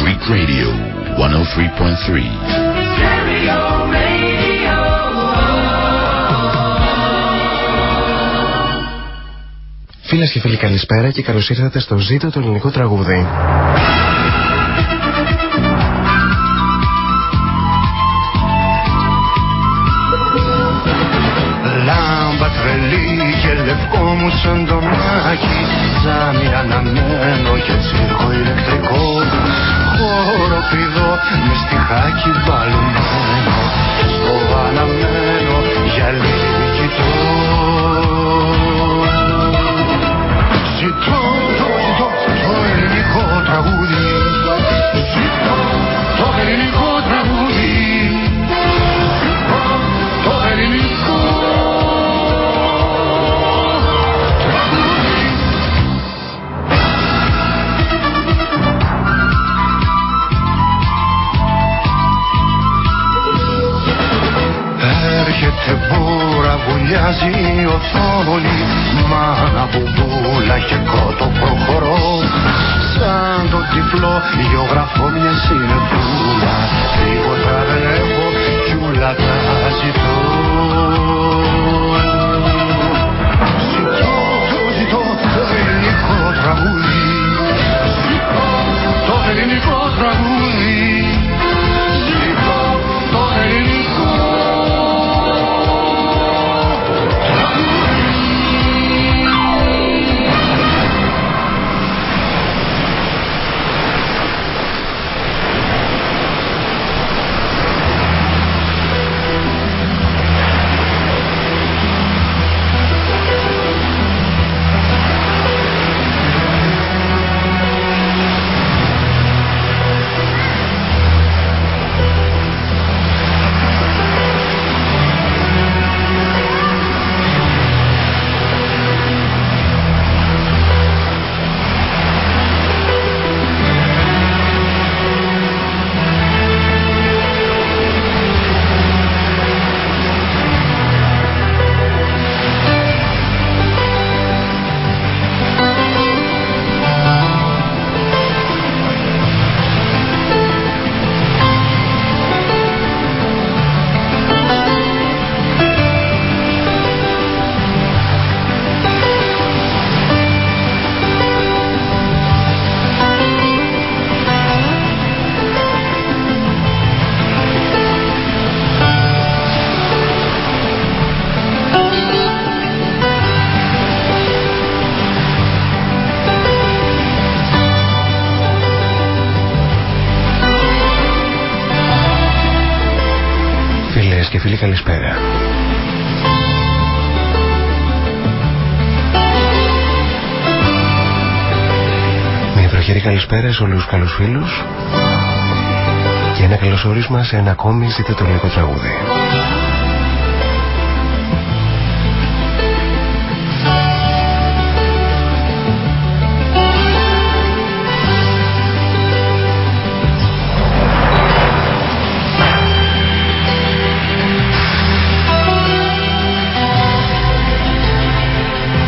Greek Radio 103.3. Φίλες και φίλοι καλησπέρα και καλώς ήρθατε στο ζήτο του ελληνικού τραγούδι. Λάμπα τρελή και λευκό μου σαν το μάχη Ζάμι αναμένο και τσίρκο ηλεκτρικό. Χώρο πηδό με στιχάκι μπαλωμένο. Στο αναμένο για λίγη κοιτώ βουλιάζει η οθόνη Μάνα μπουμπούλα και κότο προχωρώ. Σαν το τυφλό γεωγραφώ μια συνεφούλα Τίποτα δεν έχω κι ούλα τα ζητώ. Ζητώ, το ζητώ το ελληνικό τραγούδι. Ζητώ το ελληνικό τραγούδι Μια βροχερή καλησπέρα σε όλους τους καλούς φίλους και ένα καλωσόρισμα σε ένα ακόμη ζείτε το ελληνικό τραγούδι.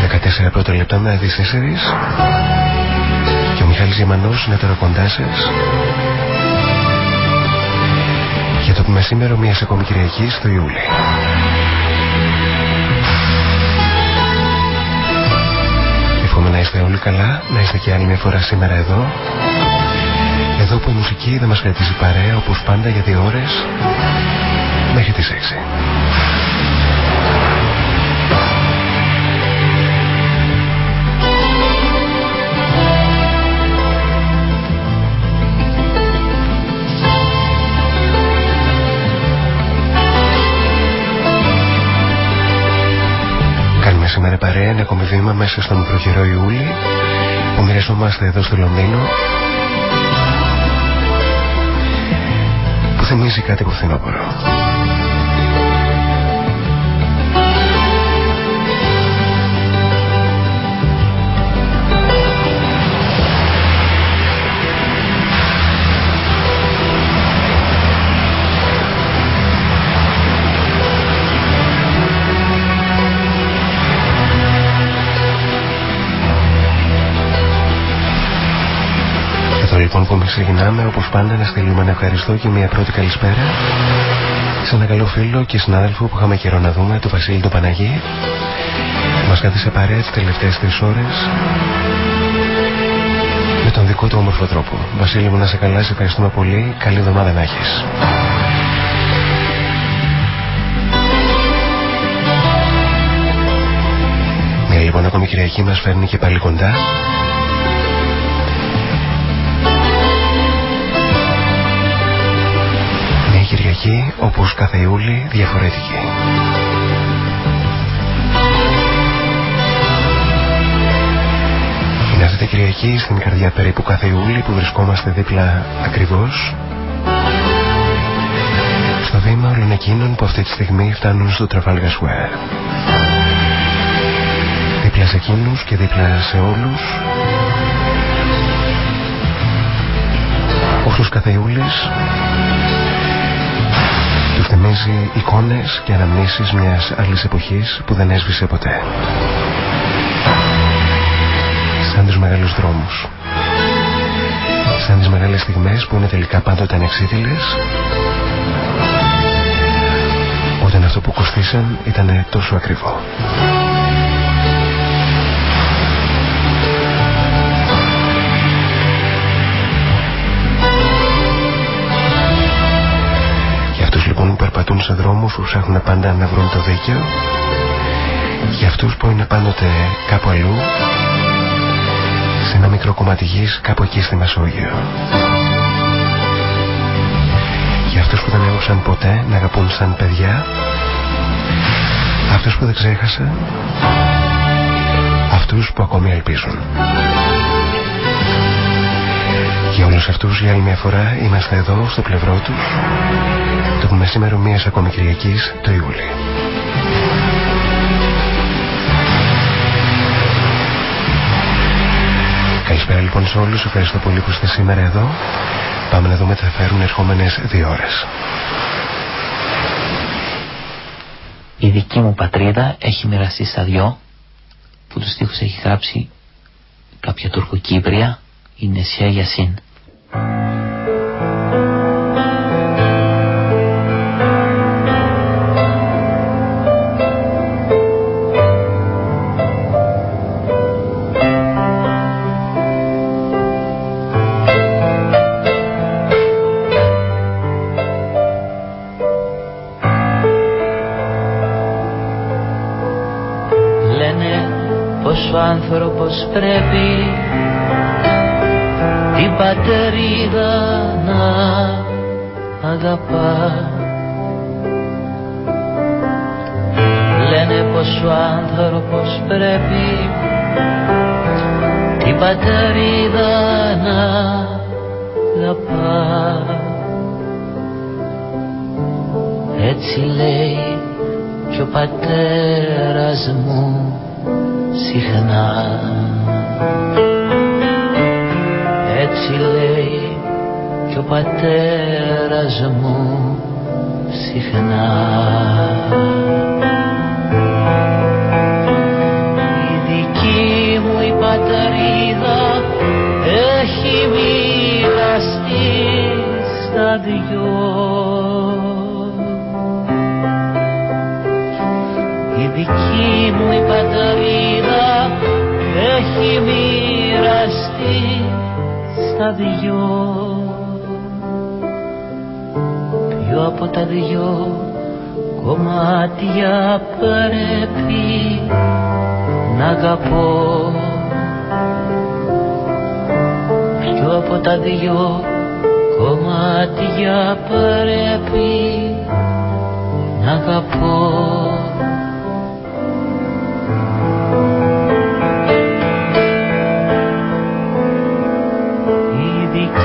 Δεκατέσσερα πρώτα λεπτά με τις 4 και ο Μιχάλης Γεμανός είναι τώρα κοντά σας για το μεσήμερο μιας ακόμη Κυριακής στο Ιούλη. Εύχομαι να είστε όλοι καλά, να είστε και άλλη μια φορά σήμερα εδώ. Εδώ που η μουσική δεν μας κρατήσει παρέα όπως πάντα για δύο ώρες μέχρι τις 6. Σήμερα παρέα ένα ακόμη βήμα μέσα στον προχειρό Ιούλη που μοιραζόμαστε εδώ στο Λονδίνο που θυμίζει κάτι από φθινόπωρο. Ξεκινάμε όπως πάντα να στείλουμε ένα ευχαριστώ και μια πρώτη καλησπέρα σε ένα καλό φίλο και συνάδελφο που είχαμε καιρό να δούμε, τον Βασίλη τον Παναγί μας κάθισε παρέα τις τελευταίες τρεις ώρες με τον δικό του όμορφο τρόπο. Βασίλη μου να σε καλά, σε ευχαριστούμε πολύ. Καλή εβδομάδα να έχεις. Μια λοιπόν ακόμη Κυριακή μας φέρνει και πάλι κοντά. Μια Κυριακή όπως κάθε Ιούλη διαφορετική. Είναι αυτή την Κυριακή στην καρδιά περίπου κάθε Ιούλη που βρισκόμαστε δίπλα ακριβώς στο βήμα όλων εκείνων που αυτή τη στιγμή φτάνουν στο Trafalgar Square. Δίπλα σε εκείνους και δίπλα σε όλους όσους κάθε Ιούλης του θυμίζει εικόνες και αναμνήσεις μιας άλλης εποχής που δεν έσβησε ποτέ. Σαν τους μεγάλους δρόμους. Σαν τις μεγάλες στιγμές που είναι τελικά πάντοτε ανεξίτηλες. Όταν αυτό που κοστίσαν ήταν τόσο ακριβό. Περπατούν σε δρόμους που ψάχνουν πάντα να βρουν το δίκαιο για αυτούς που είναι πάντοτε κάπου αλλού σε ένα μικρό κομμάτι γης κάπου εκεί στη Μεσόγειο. Για αυτούς που δεν έγραψαν ποτέ να αγαπούν σαν παιδιά Αυτούς που δεν ξέχασα Αυτούς που ακόμη ελπίζουν Για όλους αυτούς για άλλη μια φορά είμαστε εδώ στο πλευρό τους Το μεσήμερο μίας ακόμη Κυριακής το Ιούλη Καλησπέρα λοιπόν σε όλους, ευχαριστώ πολύ που είστε σήμερα εδώ. Πάμε να δούμε τι θα φέρουν ερχόμενες δύο ώρες. Η δική μου πατρίδα έχει μοιραστεί στα δυο που τους στίχους έχει γράψει κάποια τουρκοκύπρια η Νεσιά Γιασίν. Πως πρέπει την πατερίδα να αγαπάς. Λένε πως ο άνθρωπος πρέπει την πατερίδα να αγαπάς. Έτσι λέει και ο πατέρας μου συχνά έτσι λέει και ο πατέρας μου συχνά. Η δική μου η πατρίδα έχει μοιραστεί στα δυο. Η δική μου η πατρίδα στα δυο. Ποιο από τα δυο κομμάτια πρέπει να αγαπώ; Ποιο από τα δυο κομμάτια πρέπει να αγαπώ;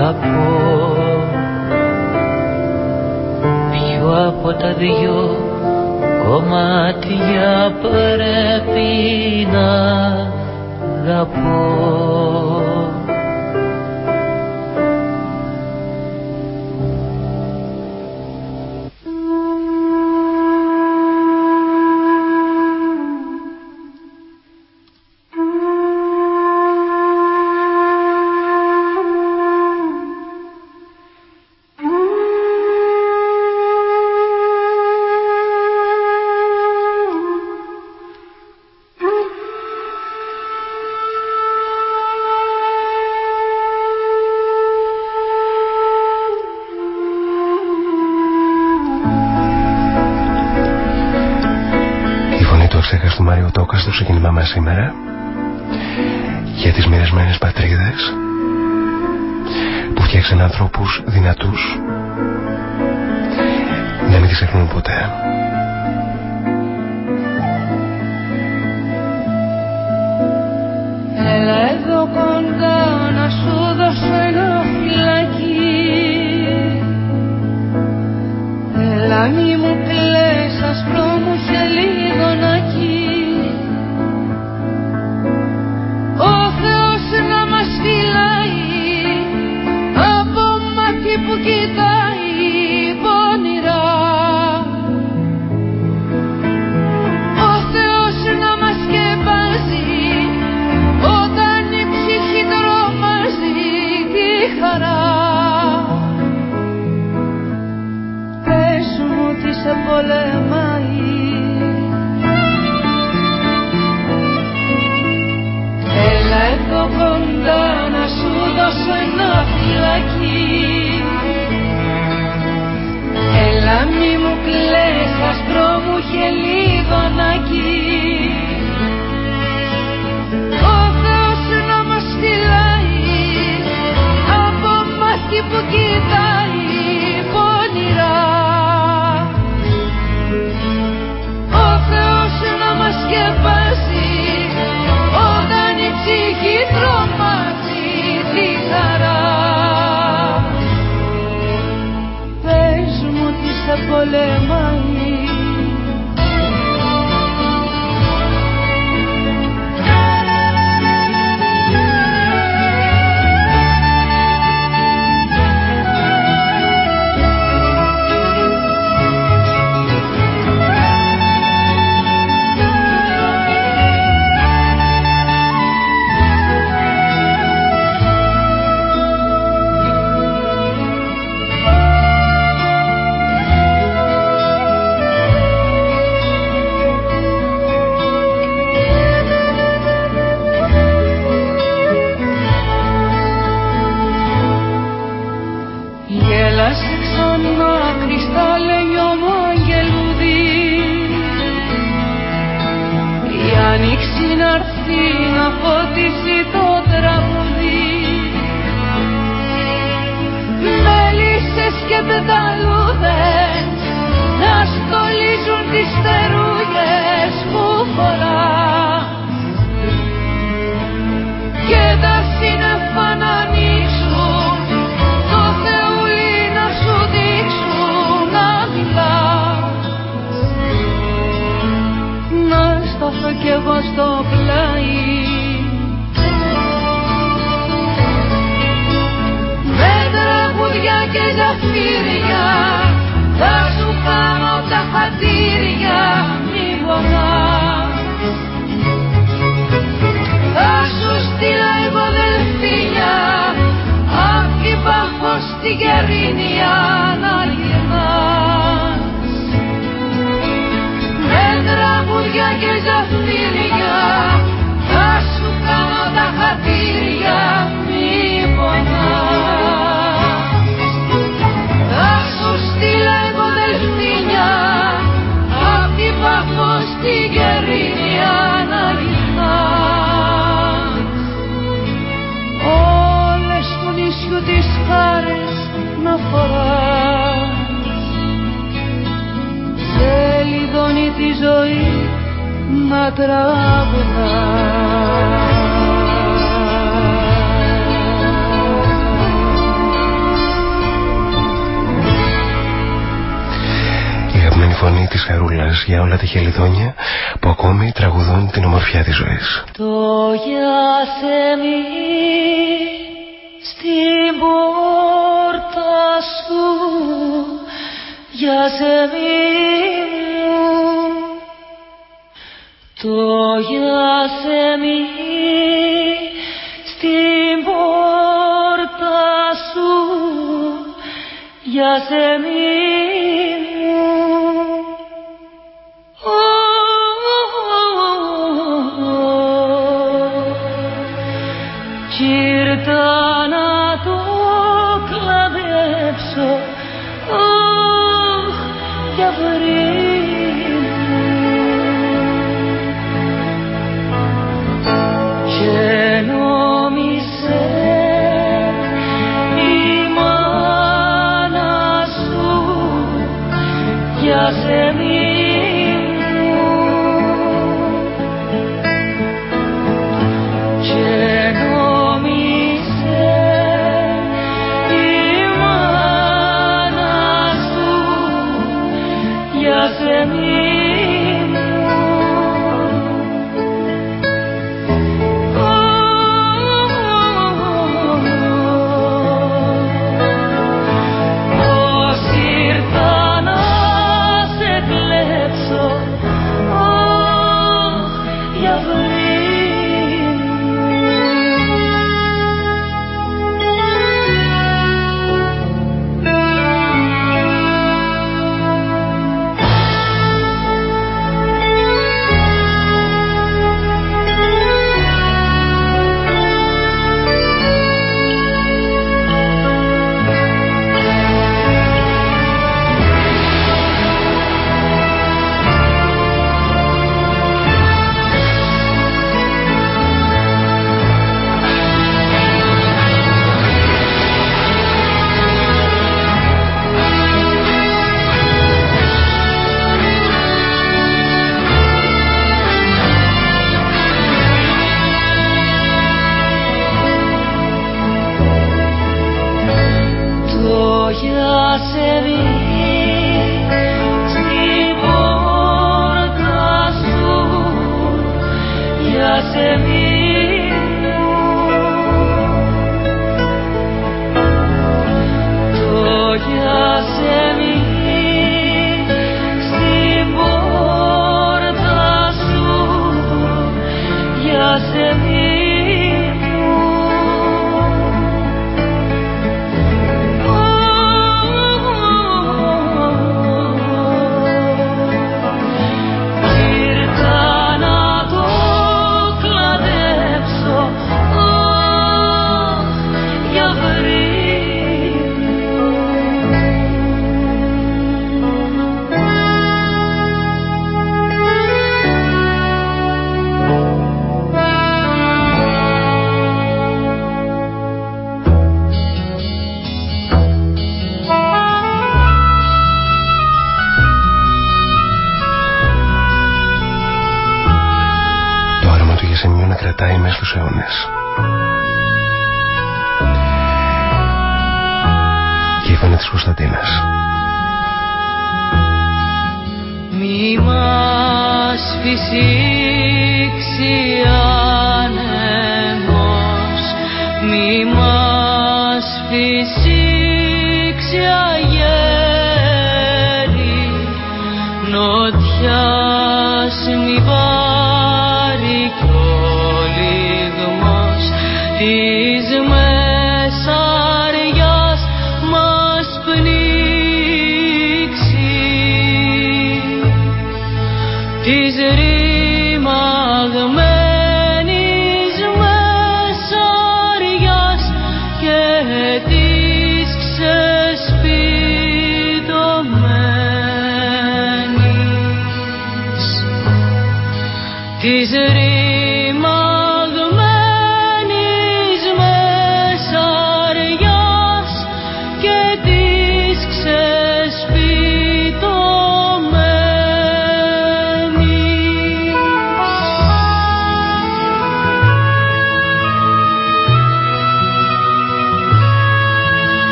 αγαπώ. Ποιο από τα δυο κομμάτια πρέπει να αγαπώ. Σήμερα για τις μοιρασμένες πατρίδες που φτιάξαν ανθρώπους δυνατούς να μην τις ξεχνούν ποτέ. Έλα εδώ κοντά να σου δώσω ένα φυλακί Έλα μη λες άσπρο μου χελιδονάκι Ο Θεός να μας φυλάει από μάχη που κοιτάει πονηρά. Ο Θεός να μας σκεπάζει όταν η ψυχή τρομάζει τη χαρά. Πολέμου 这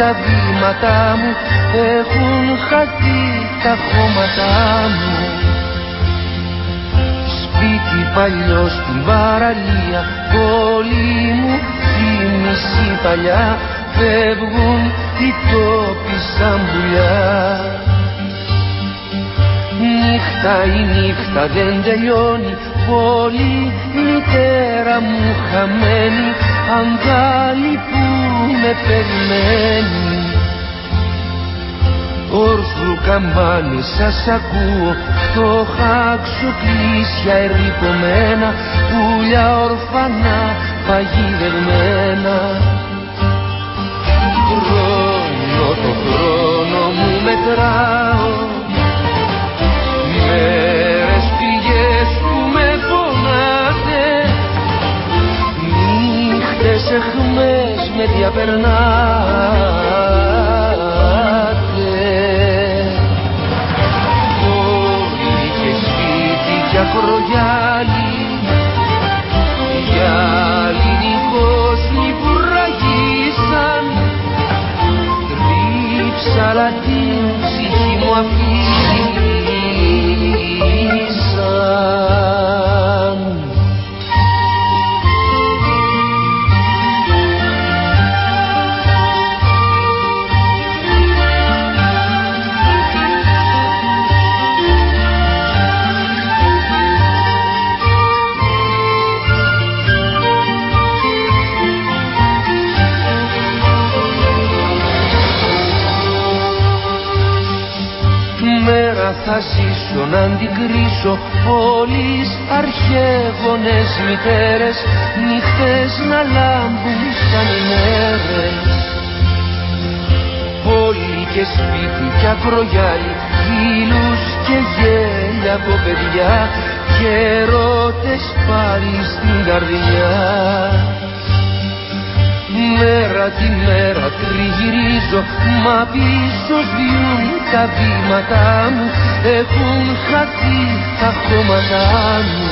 τα βήματά μου έχουν χαθεί τα χώματά μου. Σπίτι παλιός στην παραλία πόλη μου τη μισή παλιά φεύγουν οι τόποι σαν πουλιά. Νύχτα η νύχτα δεν τελειώνει Πολύ μητέρα μου χαμένη Αγκάλι που με περιμένει. Όρθρου καμπάνι σας ακούω. Το χάξο κλείσια ερυπωμένα Πουλιά ορφανά παγιδευμένα Χρόνο το χρόνο μου μετράω. Μέρες πηγές που με πονάτε Νύχτες εχμές με διαπερνάτε. Πόλη και σπίτι και ακρογιάλι Γυάλι νυχόσνοι που ραγίσαν Τρίψαλα την ψυχή μου αφήσαν θα ζήσω να αντικρίσω Όλες αρχαίγονες μητέρες Νύχτες να λάμπουν σαν ημέρες. Πόλη και σπίτι και ακρογιάλι Φίλους και γέλια από παιδιά Και ερώτες πάλι στην καρδιά. Μέρα τη μέρα τριγυρίζω Μα πίσω σβήνουν τα βήματά μου Έχουν χαθεί τα χώματά μου.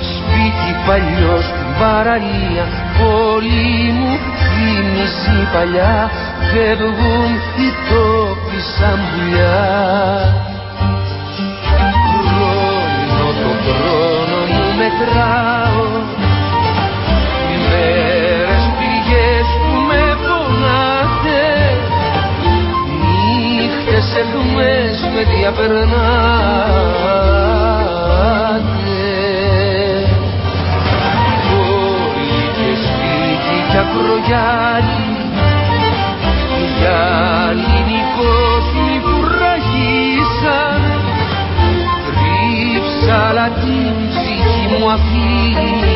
Σπίτι παλιός στην παραλία Πόλη μου η μισή παλιά Φεύγουν οι τόποι σαν πουλιά. Χρόνο το χρόνο μου μετράω Νύχτες εχμές με διαπερνάτε Πόλη και σπίτι κι ακρογιάλι Γυάλι νυχόσμοι που ραγίσαν Ρίψαλα την ψυχή μου αφήσαν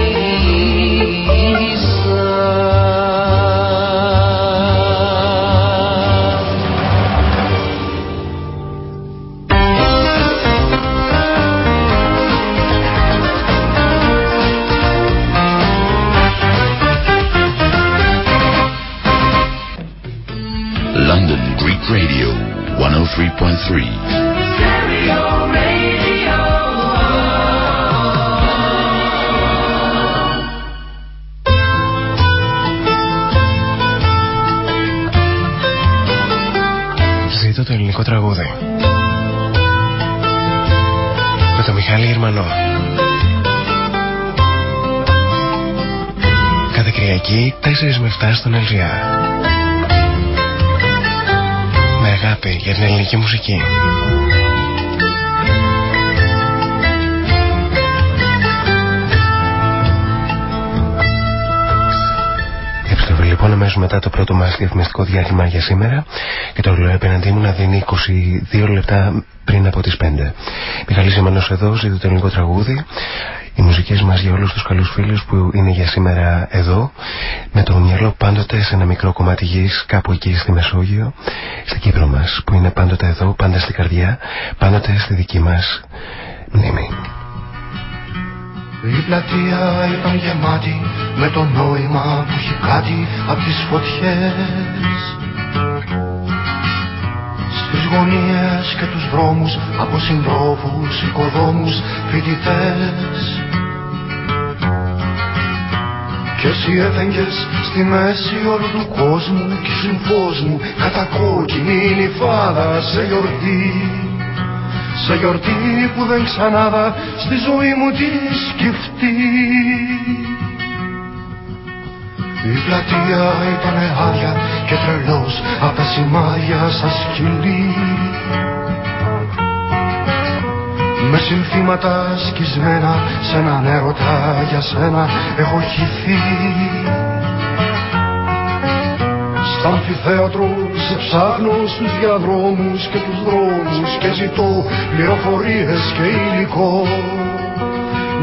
Radio 103.3. Ζήτω το ελληνικό τραγούδι. Με τον Μιχάλη Γερμανό. Κάθε Κυριακή 4 με 7 στον LGR. Με αγάπη για την ελληνική μουσική. Επιστροφή λοιπόν αμέσως μετά το πρώτο μας διαφημιστικό διάλειμμα για σήμερα και το ρολόι απέναντί μου να δίνει 22 λεπτά πριν από τις 5. Μιχαλής Ζημανός εδώ, ζήτω το ελληνικό τραγούδι. Οι μουσικές μας για όλους τους καλούς φίλους που είναι για σήμερα εδώ με το μυαλό πάντοτε σε ένα μικρό κομμάτι γης κάπου εκεί στη Μεσόγειο στην Κύπρο μας που είναι πάντοτε εδώ, πάντα στην καρδιά πάντοτε στη δική μας μνήμη. Η πλατεία ήταν γεμάτη με το νόημα που έχει κάτι από τις φωτιές Στις γωνίες και τους δρόμους από συντρόφους, οικοδόμους, φοιτητές Κι εσύ έφεγγες στη μέση όλου του κόσμου Κι ήσουν φως μου κατακόκκινη νυφάδα σε γιορτή. Σε γιορτή που δεν ξανάδα στη ζωή μου τη σκεφτεί η πλατεία ήταν άδεια και τρελός απ' τα σημάδια σαν σκυλί με συνθήματα σκισμένα σε έναν έρωτα για σένα έχω χυθεί. Στα αμφιθέατρο σε ψάχνω στους διαδρόμους και τους δρόμους και ζητώ πληροφορίες και υλικό.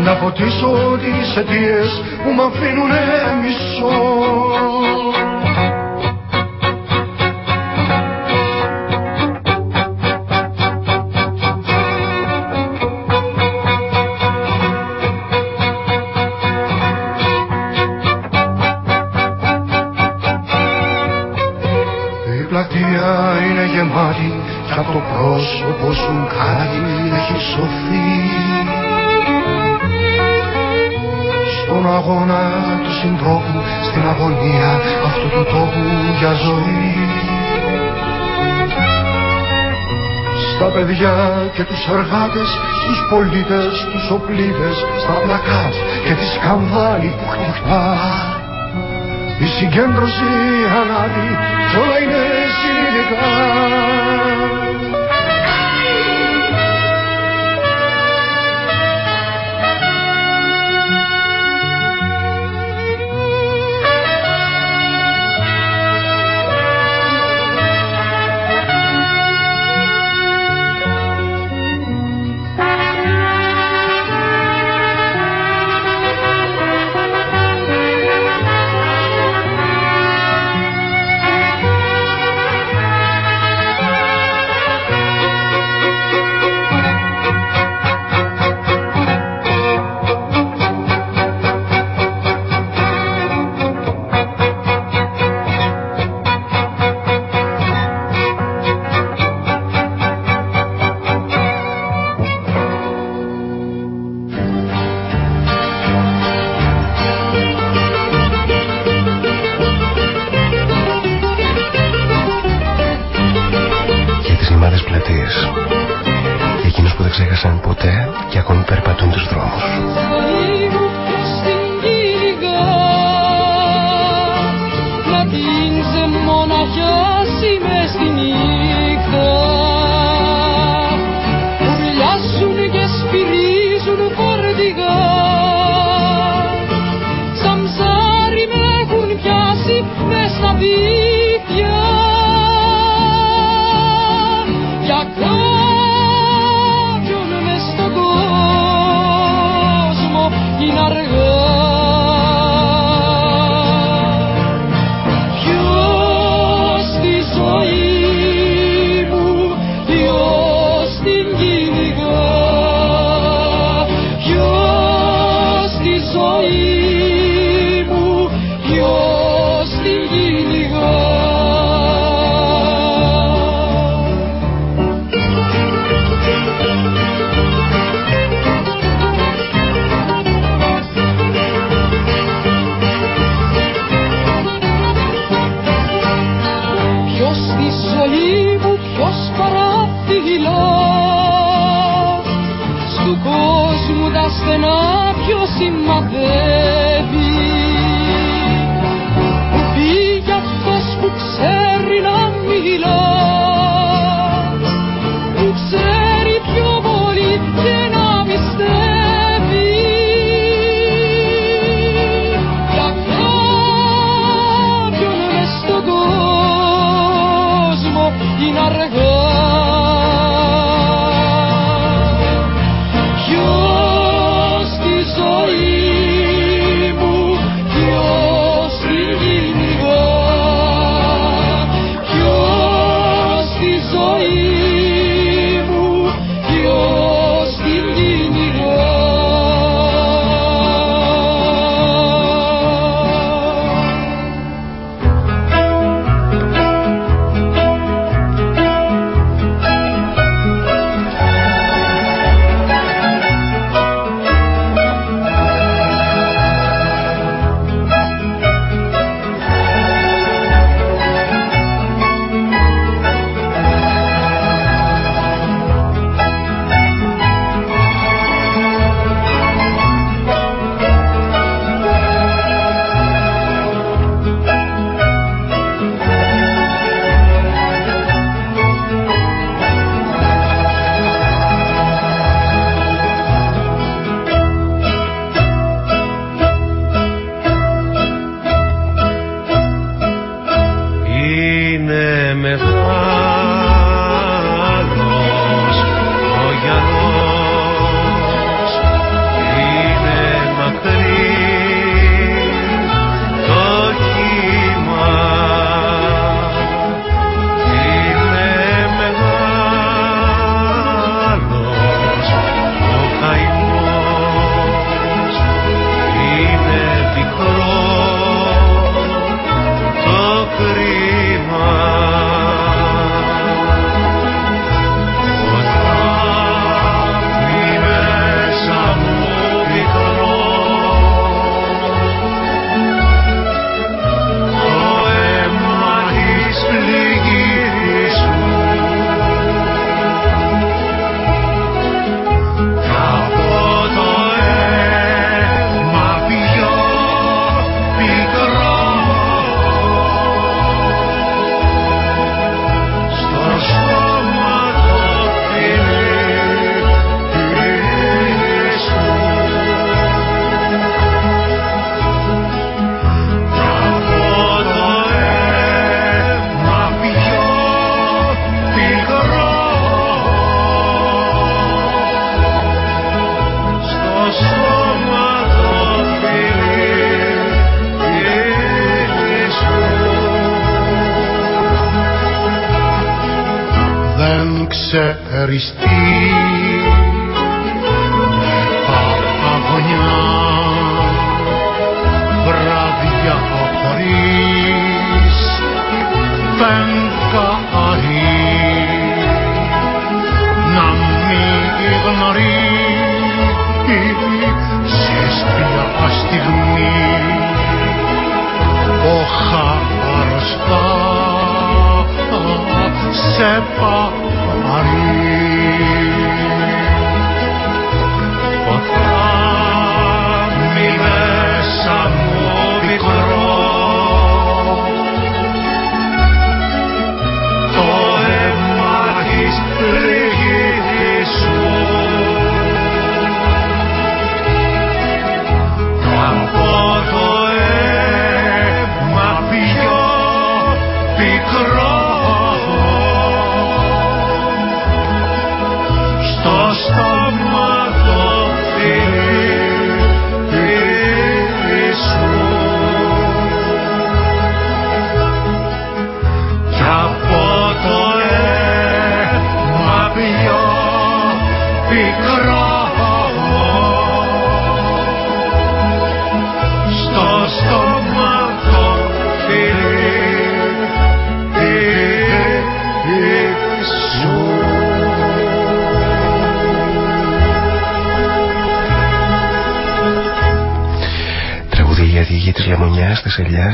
Να φωτίσω τις αιτίες που μ' αφήνουνε μισό το πρόσωπο σου κάτι έχει σωθεί. Στον αγώνα του συντρόφου, στην αγωνία αυτού του τόπου για ζωή. Στα παιδιά και τους εργάτες, στους πολίτες, τους οπλίτες, στα πλακάτ και τη σκανδάλη που χτυπά η συγκέντρωση ανάβει κι όλα είναι συνειδητά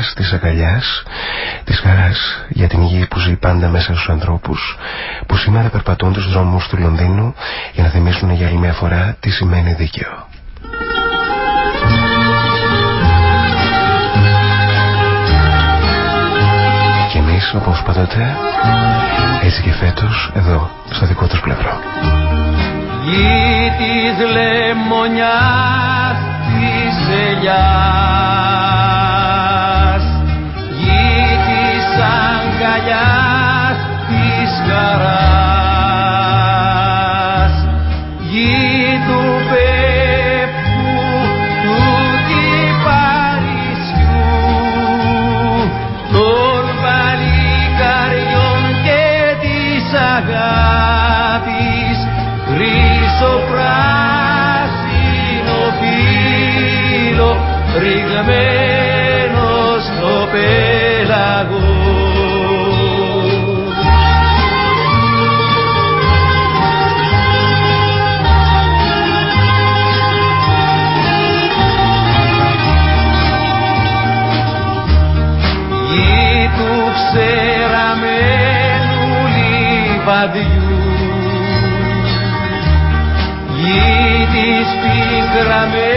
της ελιάς, της αγκαλιάς, της χαράς για την γη που ζει πάντα μέσα στους ανθρώπους που σήμερα περπατούν τους δρόμους του Λονδίνου για να θυμίσουν για άλλη μια φορά τι σημαίνει δίκαιο. Και εμείς όπως πάντοτε έτσι και φέτος εδώ στο δικό τους πλευρό. γη της λεμονιάς της ελιάς ρηγμένο στο πέλαγο. Γη του ξεραμένου λιβαδιού. Γη της πικραμένης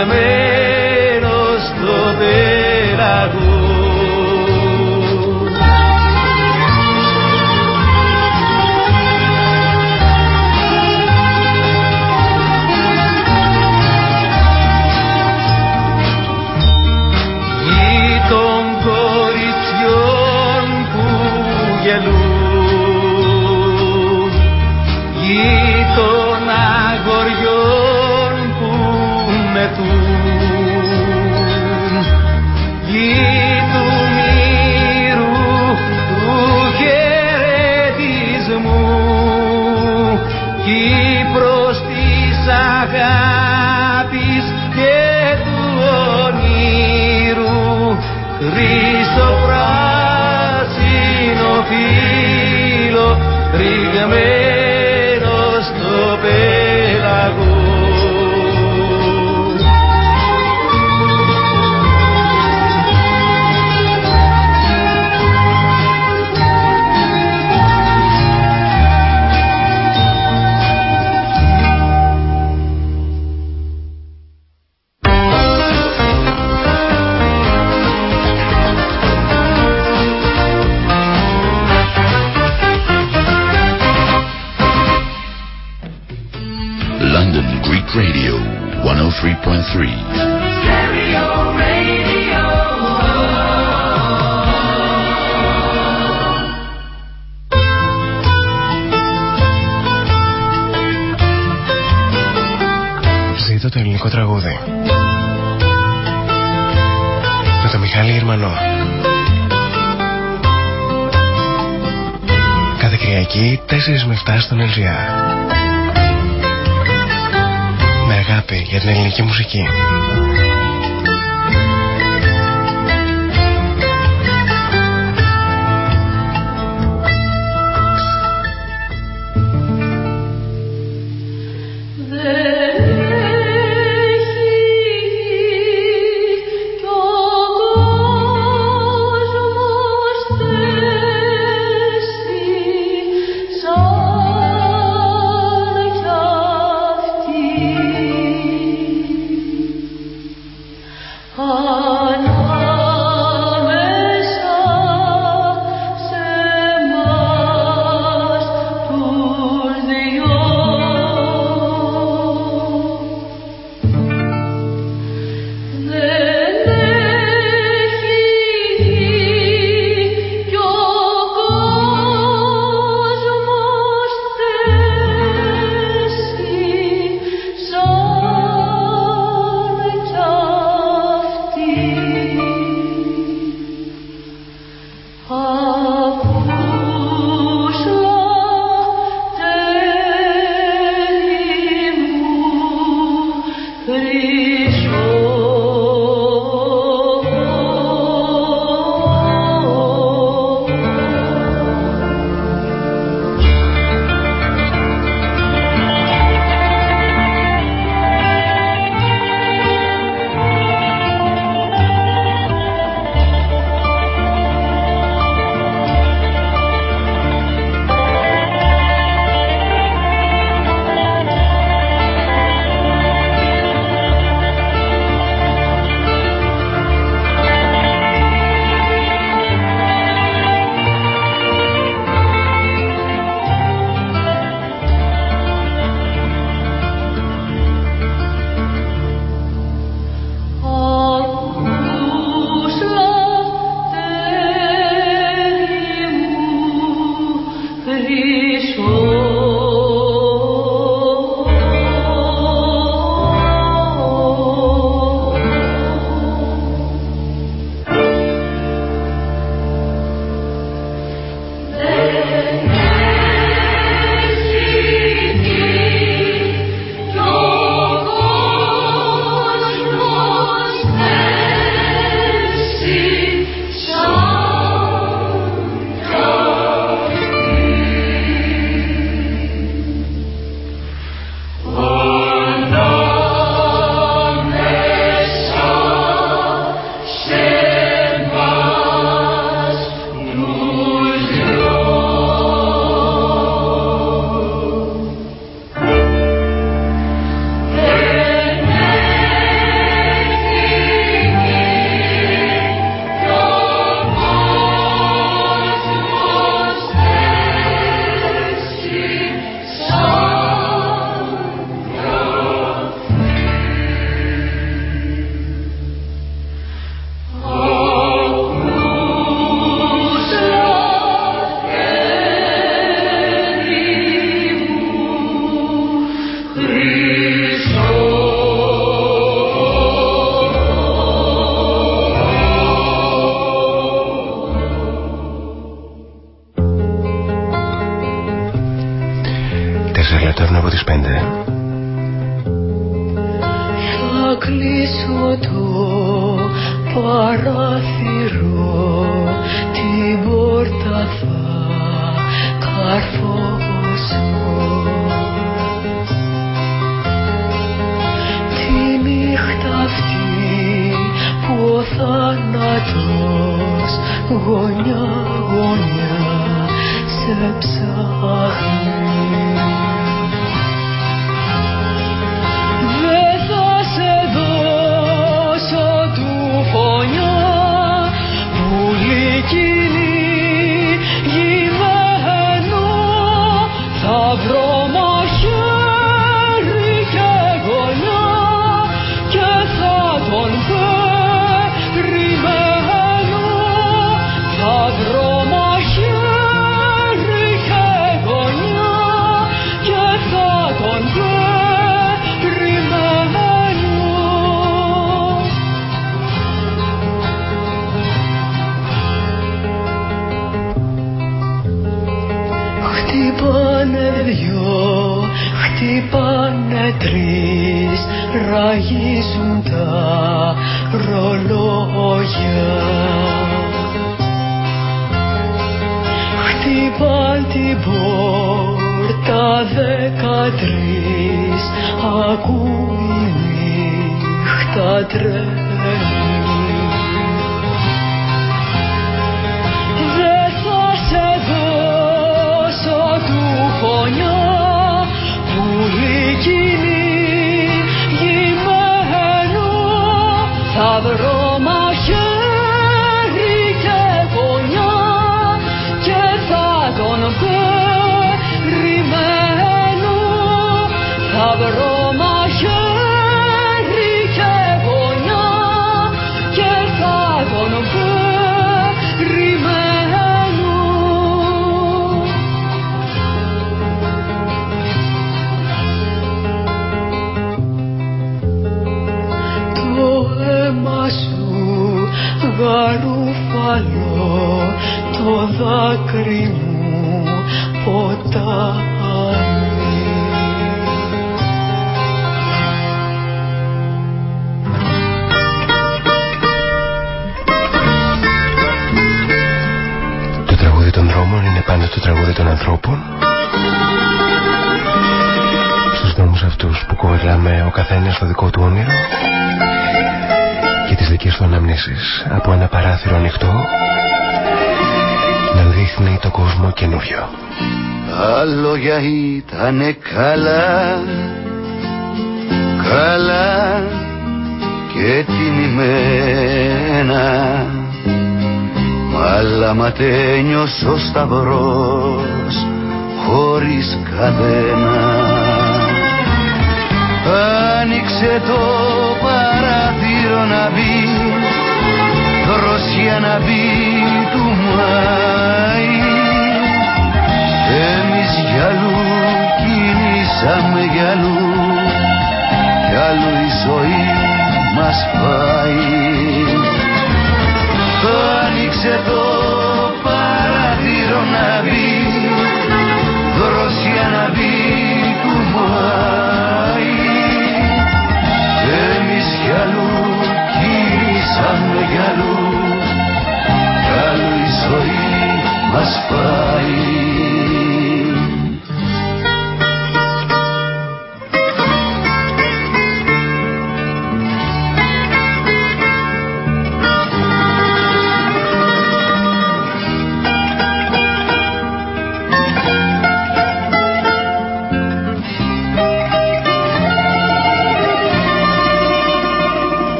Óyeme.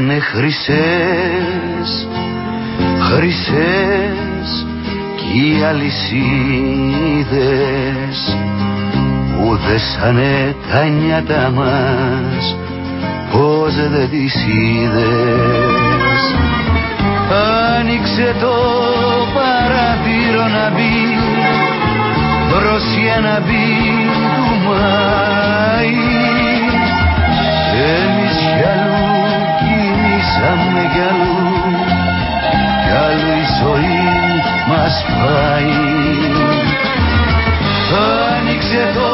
Ήτανε χρυσές, χρυσές κι οι αλυσίδες που δέσανε τα νιάτα μας πως δεν τις είδες. Άνοιξε το παράθυρο να μπει δροσιά να μπει του Μάη εμείς κι αλλού κινήσαμε κι αλλού κι άλλο η ζωή μας πάει Άνοιξε το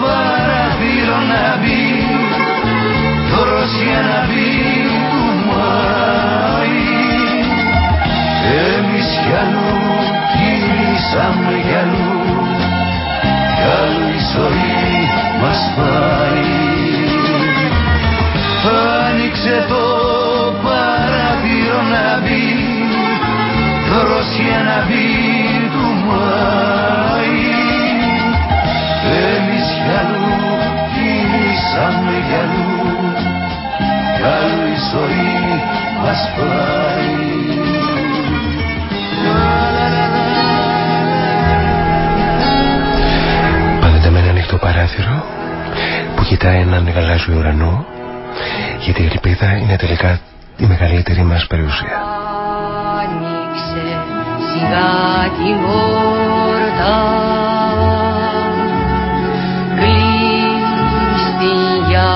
παράθυρο να μπει δροσιά να μπει του Μάη. Εμείς κι αλλού κινήσαμε κι αλλού κι άλλο η ζωή μας πάει Άνοιξε το Πάντα με ένα ανοιχτό παράθυρο που κοιτάει έναν γαλάζιο ουρανό γιατί η ελπίδα είναι τελικά η μεγαλύτερη μας περιουσία. Άνοιξε σιγά την πόρτα Κλείστη για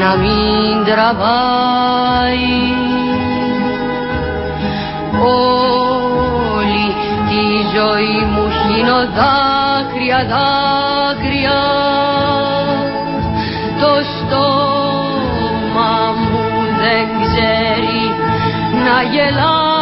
να μην τραβάει. Όλη τη ζωή μου χύνω δάκρυα δάκρυα. Μακριά το στόμα μου δεν ξέρει να γελάει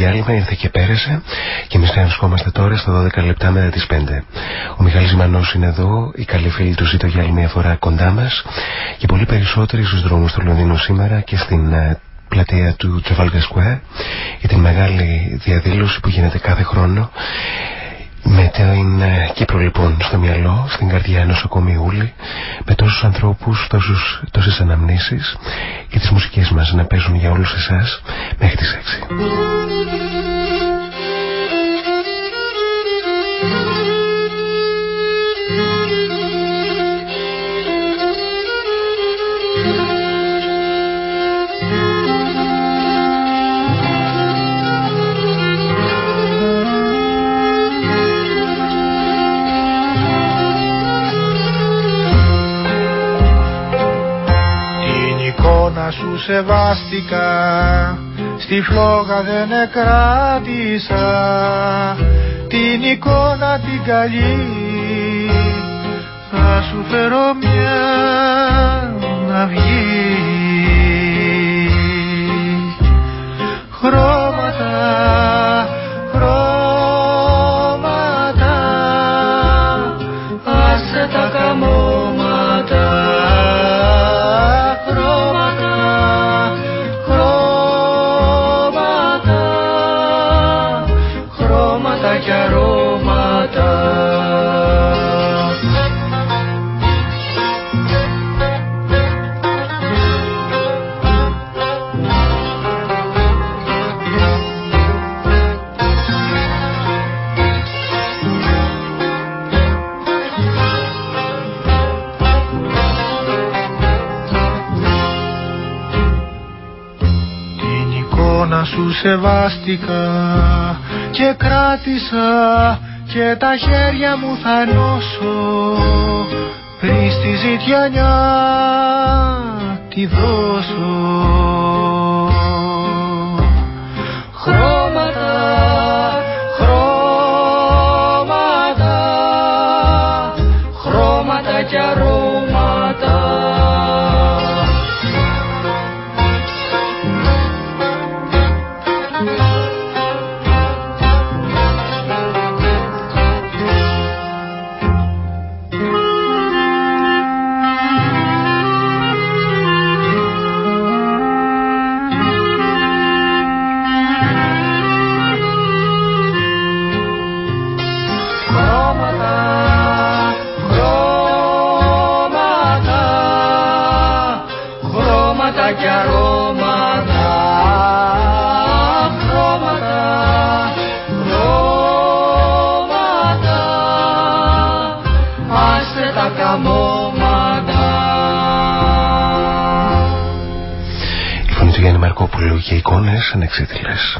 διάλειμμα ήρθε και πέρασε και εμείς βρισκόμαστε τώρα στα 12 λεπτά μετά τις 5. Ο Μιχάλης Μανός είναι εδώ, οι καλοί φίλοι του ζήτω για άλλη μια φορά κοντά μας και πολύ περισσότεροι στους δρόμους του Λονδίνου σήμερα και στην ε, πλατεία του Trafalgar Square για την μεγάλη διαδήλωση που γίνεται κάθε χρόνο με την ε, Κύπρο λοιπόν στο μυαλό, στην καρδιά ενός ακόμη ούλη, με τόσους ανθρώπους, τόσους, τόσες αναμνήσεις και τις μουσικές μας να παίζουν για όλους εσάς μέχρι τις 6. Σεβάστηκα στη φλόγα δεν εκράτησα. Την εικόνα την καλή θα σου φέρω μια να βγεις. Χρώματα σεβάστηκα και κράτησα και τα χέρια μου θα νόσω πριν στη ζητιανιά τη δώσω και εικόνες ανεξίτηλες.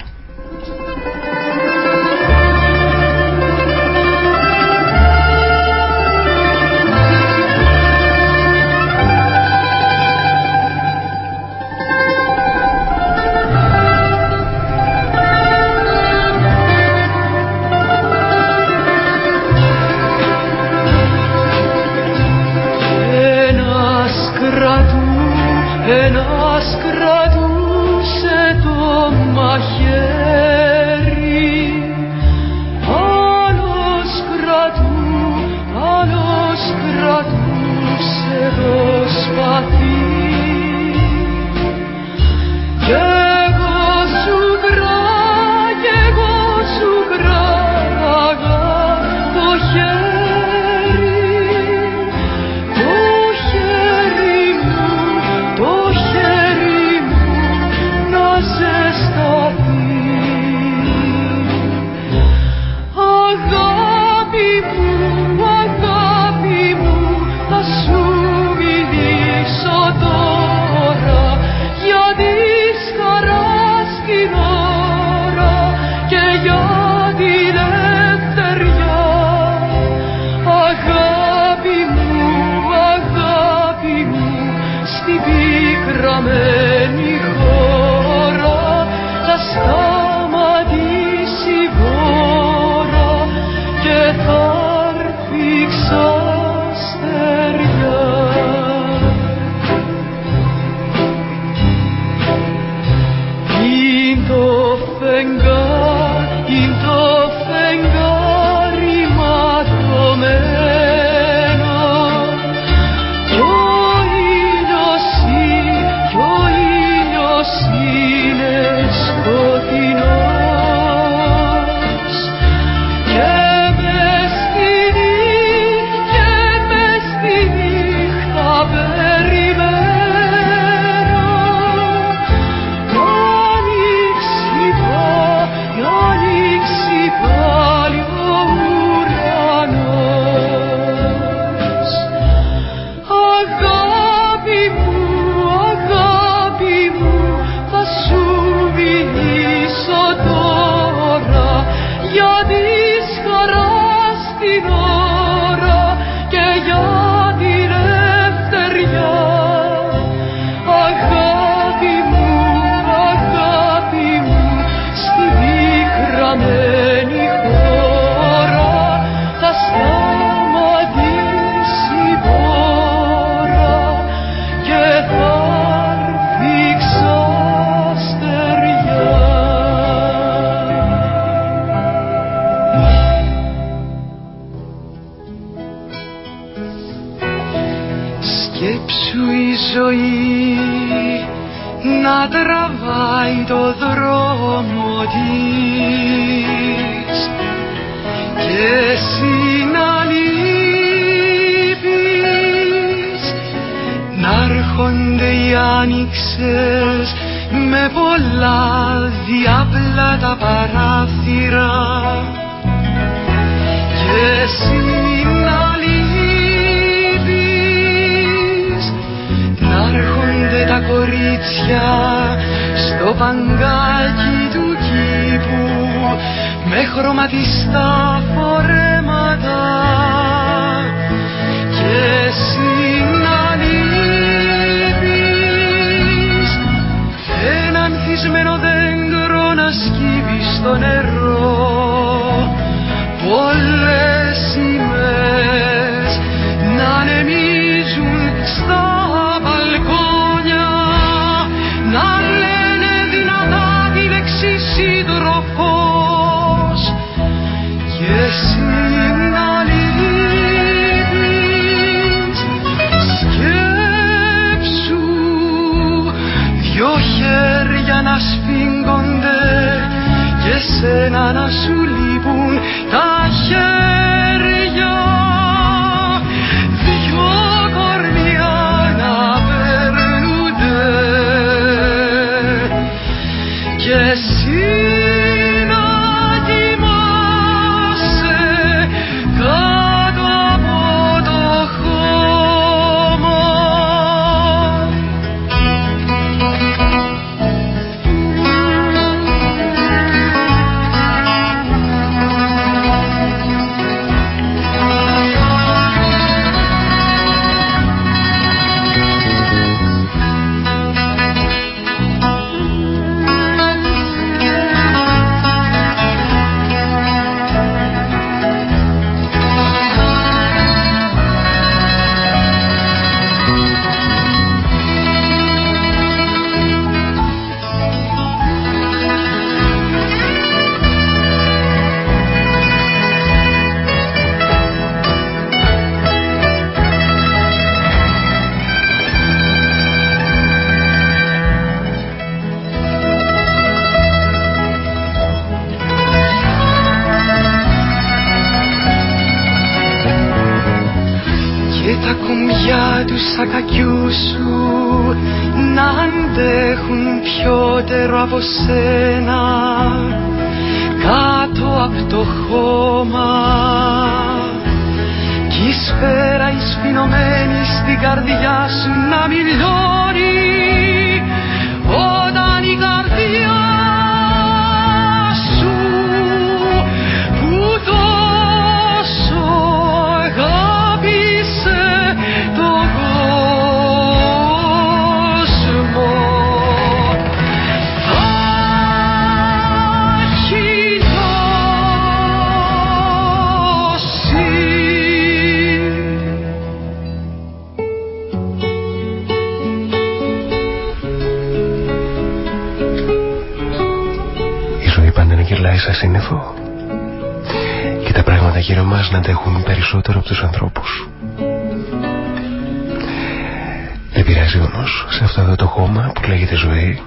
σε αυτό εδώ το χώμα που λέγεται ζωή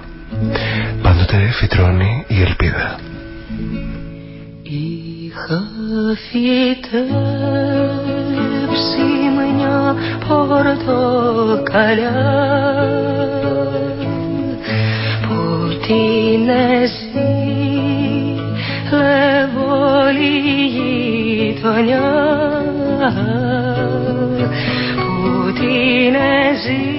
πάντοτε φυτρώνει η ελπίδα. Είχα φυτέψει μια πορτοκαλιά που την έζησε λεβόλη γειτονιά που την εσύ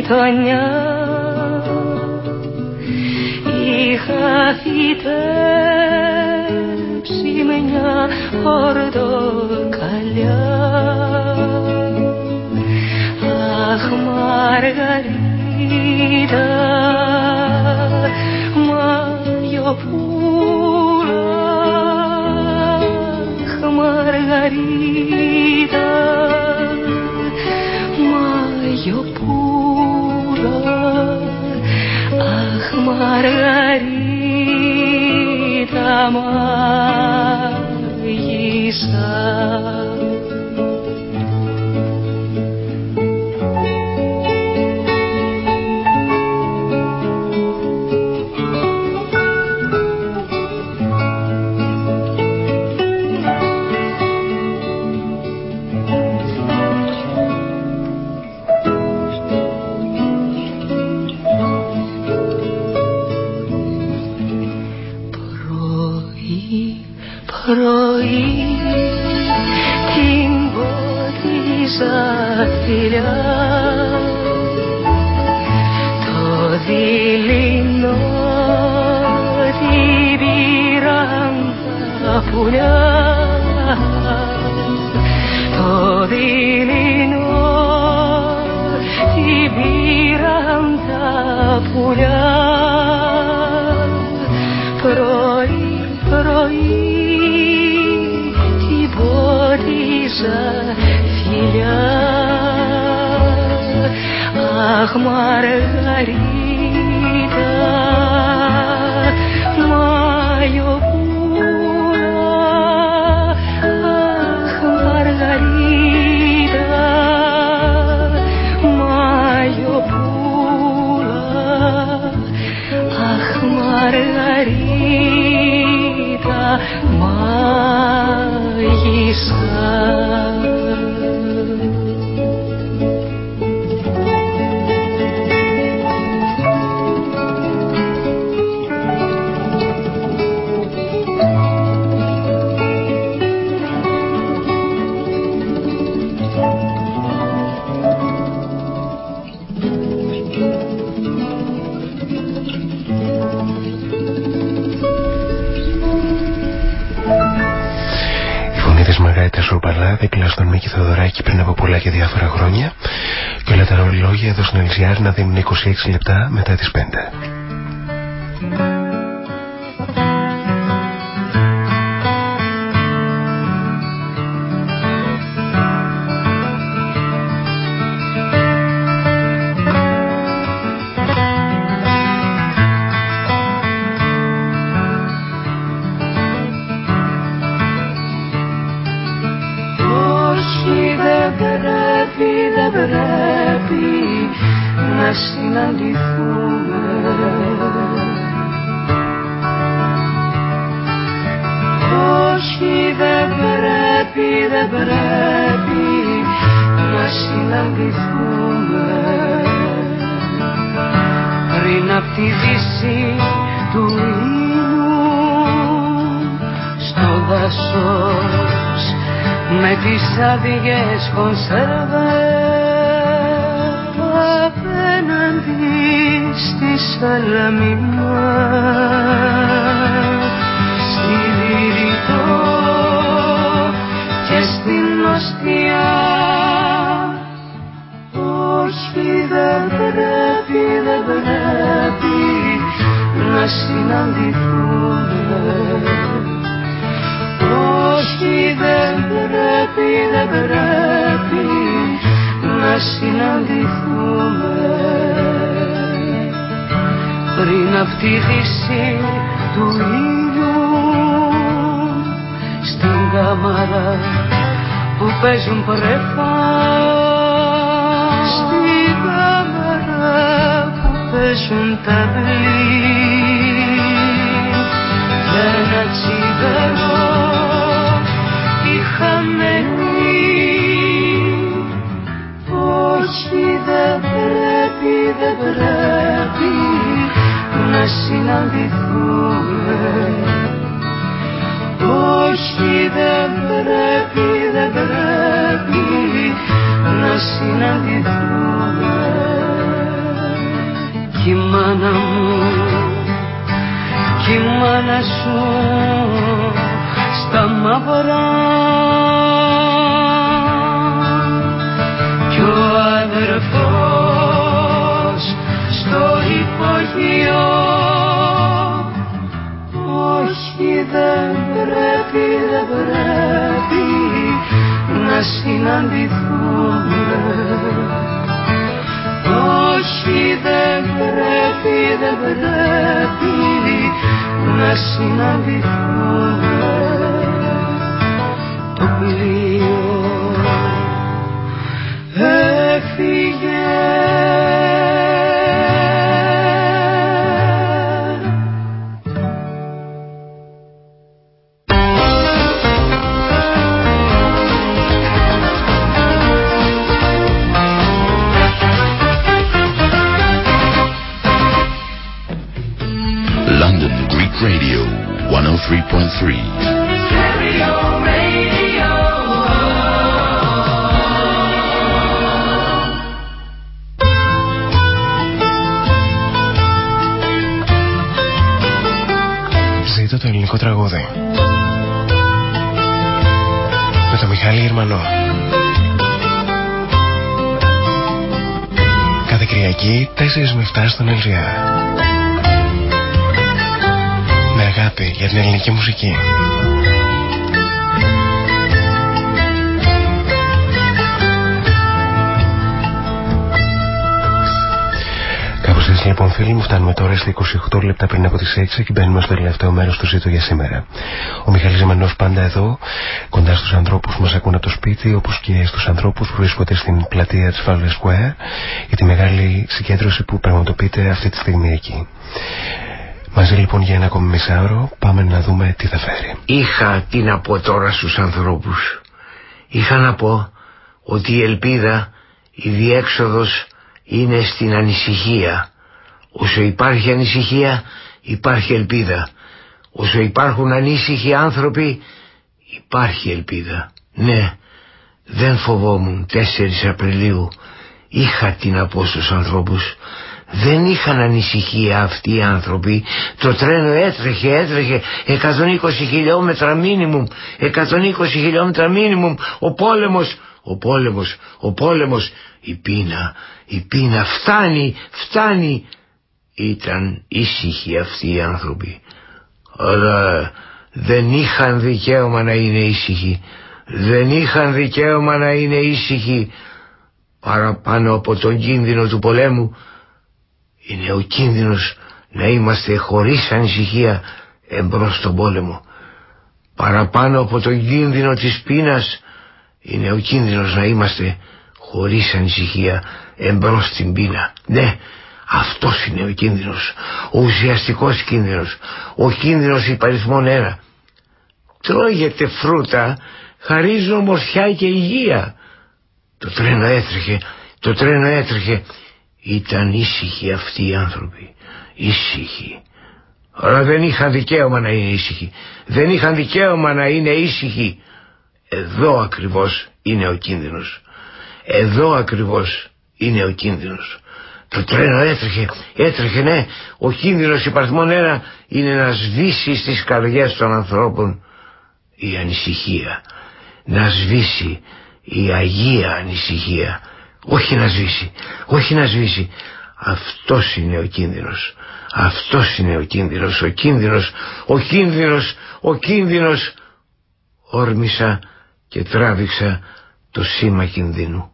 γειτονιά. Είχα φυτέψει μια πορτοκαλιά Αχ Μαργαρίτα Μαγιοπούλα Αχ Μαργαρίτα. Μαργαρίτα μάγισσα πρωί. Την πόδιζα φιλιά το δειλινό την πήραν τα πουλιά το δειλινό την πήραν τα πουλιά πότιζα φιλιά. Αχ Μαργαρίτα δίπλα στον Μίκη Θοδωράκη πριν από πολλά και διάφορα χρόνια και όλα τα ρολόγια εδώ στην Ελζιάρ να δίνουν 26 λεπτά μετά τις 5. τις άδειες κονσέρβε απέναντι στη σαλαμινά πριν αυτή η του ήλιου. Στην κάμαρα που παίζουν πρέφα. Στην κάμαρα που παίζουν τα μπλή για ένα τσιγαρώ η χαμένη όχι δεν πρέπει δεν πρέπει να συναντηθούμε Όχι δεν πρέπει, δεν πρέπει να συναντηθούμε. Κι η μάνα μου, κι η μάνα σου στα μαύρα συναντηθούμε. Όχι δεν πρέπει, δεν πρέπει να συναντηθούμε. Με 7 στον LGR. Με αγάπη για την ελληνική μουσική. Λοιπόν φίλοι μου φτάνουμε τώρα στα 28 λεπτά πριν από τις 6 και μπαίνουμε στο τελευταίο μέρος του ζήτου για σήμερα. Ο Μιχάλης Ζεμανός πάντα εδώ, κοντά στους ανθρώπους που μας ακούν από το σπίτι, όπως και στους ανθρώπους που βρίσκονται στην πλατεία της Fallen Square για τη μεγάλη συγκέντρωση που πραγματοποιείται αυτή τη στιγμή εκεί. Μαζί λοιπόν για ένα ακόμη μισάωρο πάμε να δούμε τι θα φέρει. Είχα τι να πω τώρα στους ανθρώπους. Είχα να πω ότι η ελπίδα, η διέξοδος είναι στην ανησυχία. Όσο υπάρχει ανησυχία υπάρχει ελπίδα. Όσο υπάρχουν ανήσυχοι άνθρωποι υπάρχει ελπίδα. Ναι, δεν φοβόμουν 4 Απριλίου. Είχα τι να πω στους ανθρώπους. Δεν είχαν ανησυχία αυτοί οι άνθρωποι. Το τρένο έτρεχε, έτρεχε 120 χιλιόμετρα μίνιμουμ. 120 χιλιόμετρα μίνιμουμ. Ο πόλεμος, ο πόλεμος, ο πόλεμος. Η πείνα, η πείνα φτάνει, φτάνει. Ήταν ήσυχοι αυτοί οι άνθρωποι. Αλλά δεν είχαν δικαίωμα να είναι ήσυχοι. Δεν είχαν δικαίωμα να είναι ήσυχοι παραπάνω από τον κίνδυνο του πολέμου είναι ο κίνδυνος να είμαστε χωρίς ανησυχία εμπρός στον πόλεμο. Παραπάνω από τον κίνδυνο της πείνας είναι ο κίνδυνος να είμαστε χωρίς ανησυχία εμπρός στην πείνα. Ναι, αυτός είναι ο κίνδυνος, ο ουσιαστικός κίνδυνος, ο κίνδυνος υπαριθμών ένα. Τρώγεται φρούτα, χαρίζει ομορφιά και υγεία. Το τρένο έτρεχε, το τρένο έτρεχε ήταν ήσυχοι αυτοί οι άνθρωποι. Ήσυχοι. Αλλά δεν είχαν δικαίωμα να είναι ήσυχοι. Δεν είχαν δικαίωμα να είναι ήσυχοι. Εδώ ακριβώς είναι ο κίνδυνος. Εδώ ακριβώς είναι ο κίνδυνος. Το τρένο έτρεχε, έτρεχε ναι. Ο κίνδυνος υπαρθμόν ένα είναι να σβήσει στις καρδιές των ανθρώπων η ανησυχία. Να σβήσει η αγία ανησυχία όχι να σβήσει, όχι να σβήσει. Αυτός είναι ο κίνδυνος. Αυτός είναι ο κίνδυνος, ο κίνδυνος, ο κίνδυνος, ο κίνδυνος. Όρμησα και τράβηξα το σήμα κινδύνου.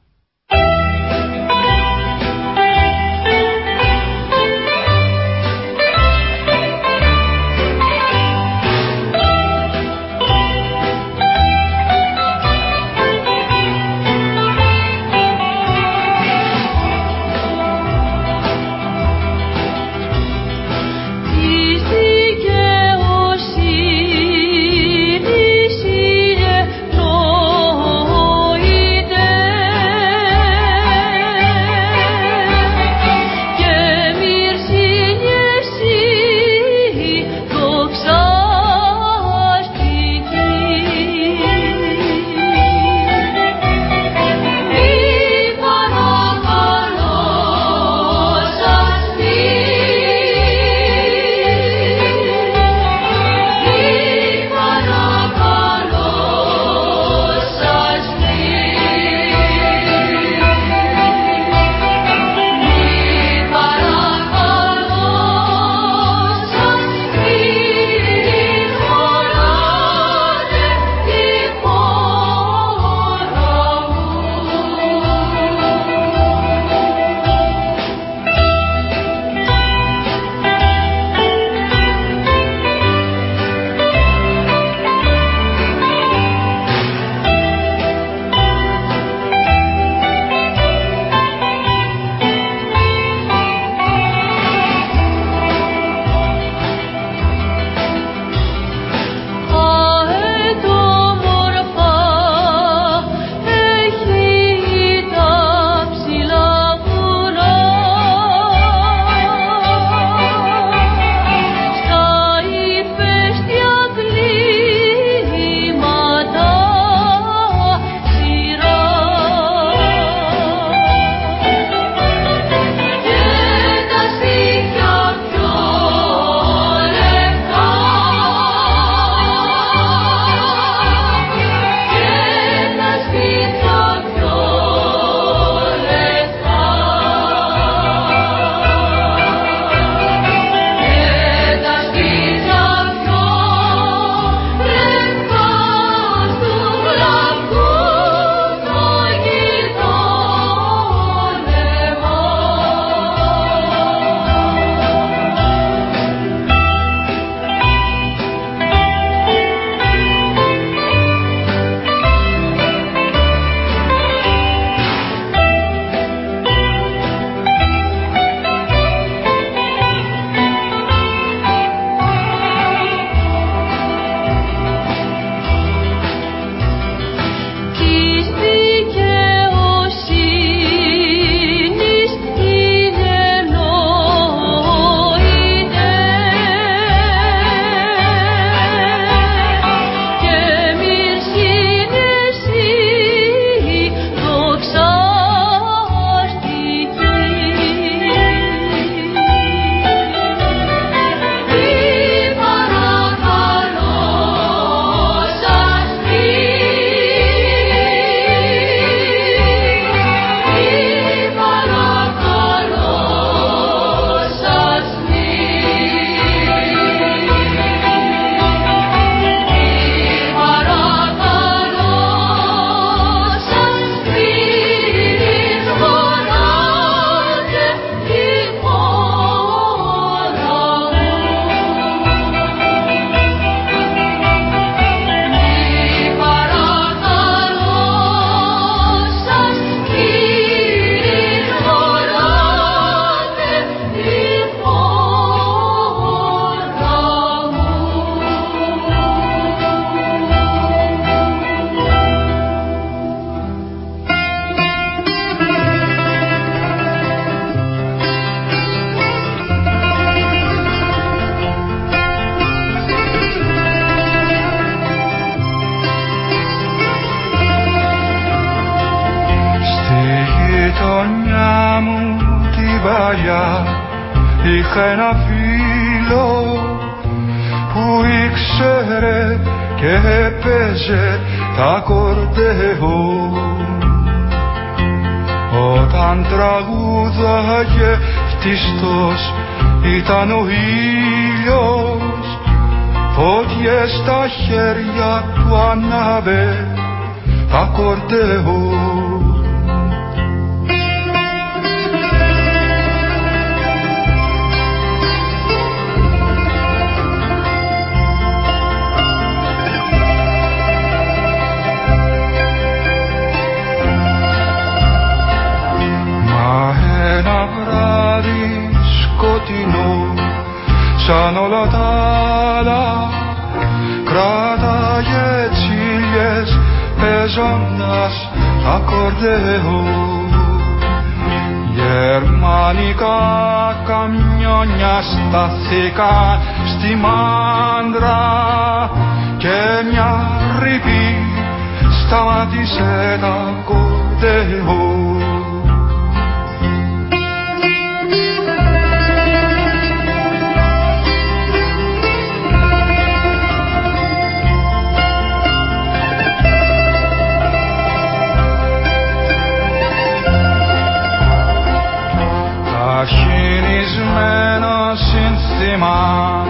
Σύνθημα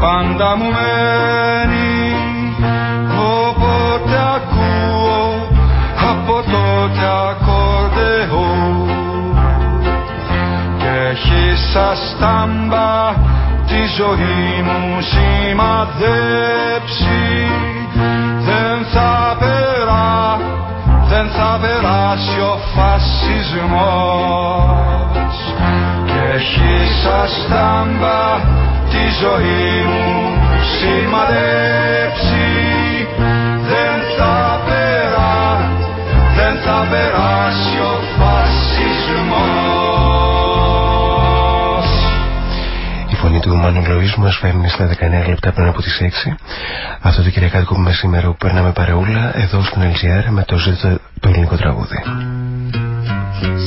πάντα μου μένει όποτε ακούω από τότε ακορδεό και έχει σαν στάμπα τη ζωή μου σημαδέψει. Δεν θα περά, δεν θα περάσει ο φασισμός. και έχει σαν στάμπα τη ζωή μου σημαδέψει δεν θα περά, δεν θα περάσει ο φασισμός Η φωνή του Μάνου Λοΐς μας φέρνει στα 19 λεπτά πριν από τις 6. Αυτό το κυριακάτικο που σήμερα που περνάμε παρεούλα εδώ στην LGR με το ζήτο το ελληνικό τραγούδι.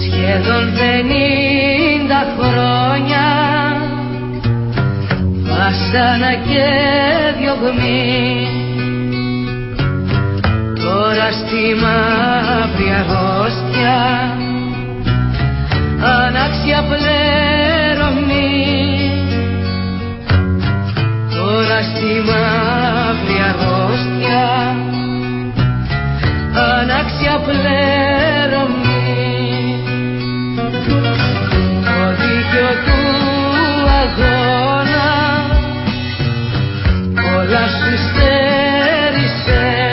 Σχεδόν 50 χρόνια. Βάσανα και διωγμή Τώρα στη μαύρη αρρώστια Ανάξια πλέρωμη. Τώρα στη μαύρη αρρώστια Ανάξια πλέρωμη. το δίκιο του αγώνα. Όλα σου στέρισε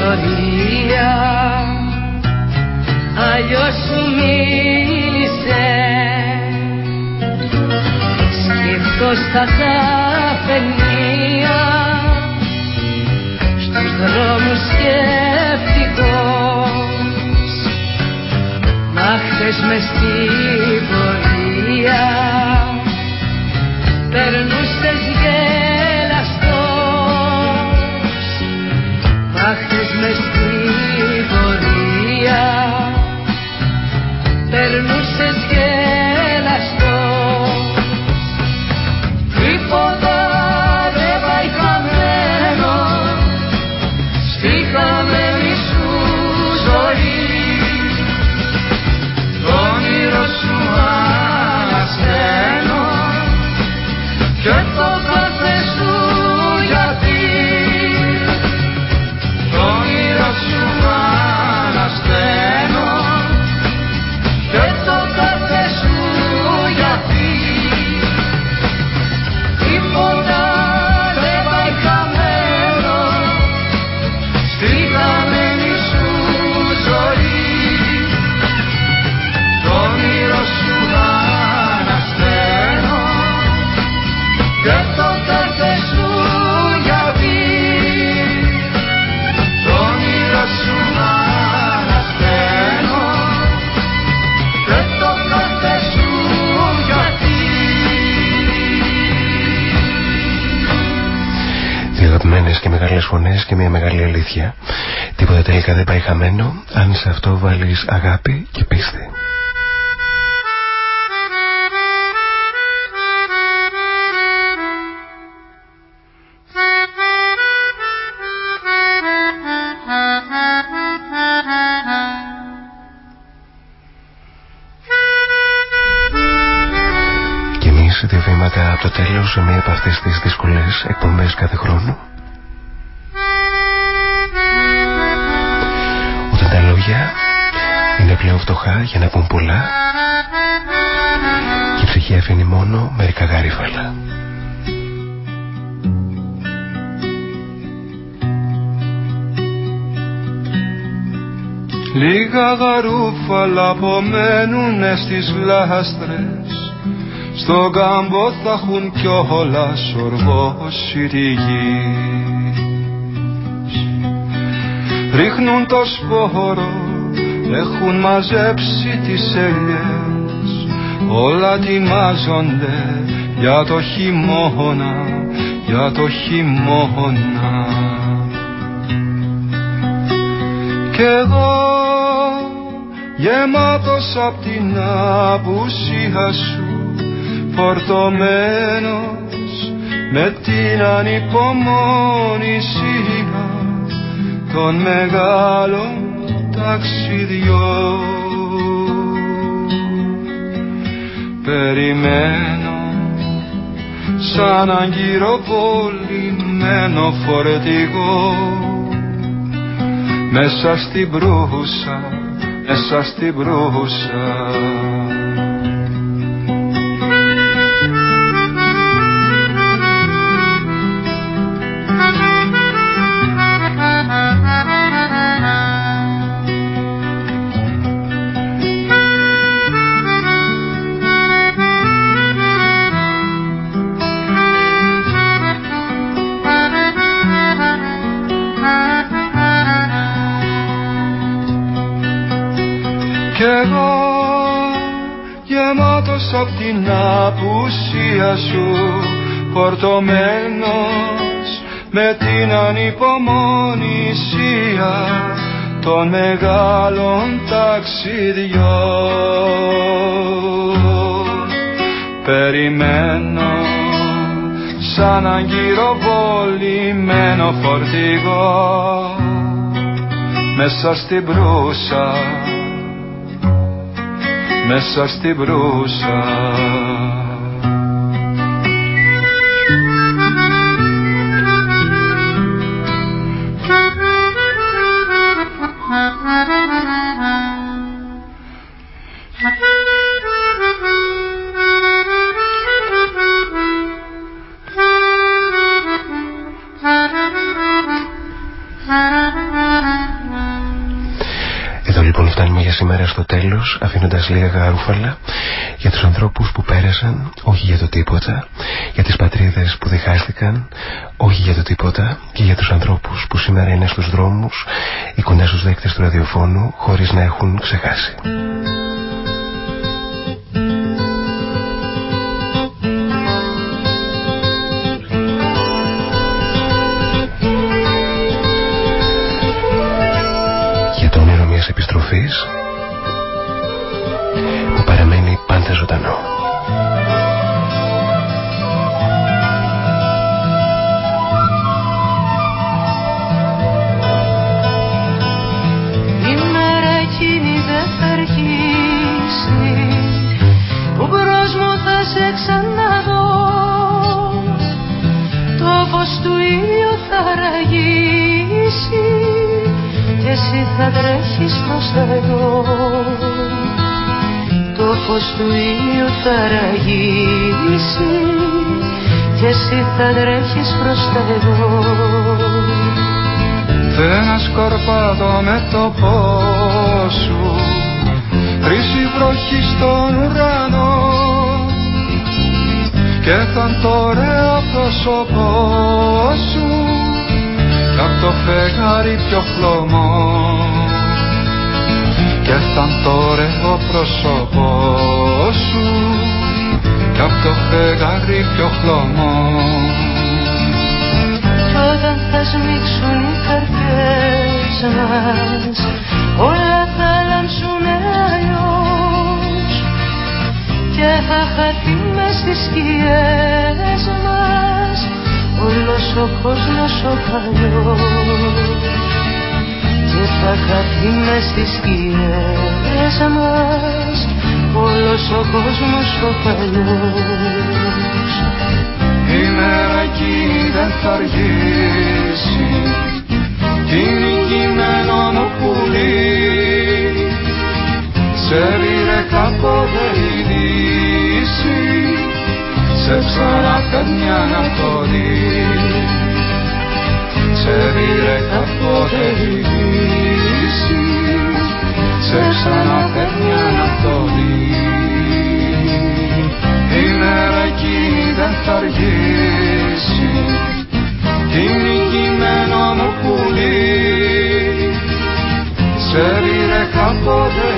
ιστορία. Αλλιώς σου μίλησε. Σκύφτος στα καφενεία στους δρόμους σκεφτικός μάχτες μες στη πορεία. Περνούσες γέρος και μια μεγάλη αλήθεια. Τίποτα τελικά δεν πάει χαμένο αν σε αυτό βάλεις αγάπη και πίστη. Και εμείς δύο βήματα από το τέλος σε μία από αυτές τις δύσκολες εκπομπές κάθε χρόνο φτωχά για να πούν πολλά. Και η ψυχή αφήνει μόνο μερικά γαρίφαλα. Λίγα γαρούφαλα απομένουνε στις λάστρες στον κάμπο θα έχουν κιόλα σοργώσει τη γη. Ρίχνουν το σπόρο έχουν μαζέψει τις ελιές όλα τιμάζονται για το χειμώνα για το χειμώνα. Κι εγώ γεμάτος απ' την απουσία σου φορτωμένος με την ανυπομονησία των μεγάλων ταξιδιών. Περιμένω σαν αγκυροπολιμένο φορετικό μέσα στην προύσα, μέσα στην προύσα απουσία σου φορτωμένος με την ανυπομονησία των μεγάλων ταξιδιών. Περιμένω σαν αγκυροβολημένο φορτηγό μέσα στην προύσα μέσα στην βρούσα τέλος αφήνοντας λίγα γαρούφαλα για τους ανθρώπους που πέρασαν όχι για το τίποτα για τις πατρίδες που διχάστηκαν όχι για το τίποτα και για τους ανθρώπους που σήμερα είναι στους δρόμους ή κοντά στους δέκτες του ραδιοφώνου χωρίς να έχουν ξεχάσει χρυσή βροχή στον ουρανό. Και θα το ωραίο πρόσωπό σου κι απ' το φεγγάρι πιο χλωμό. Και θα το ωραίο πρόσωπό σου κι απ' το φεγγάρι πιο χλωμό. Κι όταν θα σμίξουν οι καρδιές μας όλα θα αλλάξουν αλλιώς και θα χαθεί μες στις σκιές μας όλος ο κόσμος ο παλιός. Και θα χαθεί μες στις σκιές μας όλος ο κόσμος ο παλιός. Η μέρα εκείνη δεν θα αργήσει τι νικημένο μου πουλί σε πήρε κάποτε η δύση. Σε ξαναφέρνει ανατολή σε πήρε κάποτε η δύση. Σε ξαναφέρνει ανατολή η μέρα εκείνη δεν θα αργήσει. Τι νικημένο μου πουλί. Σε πήρε κάποτε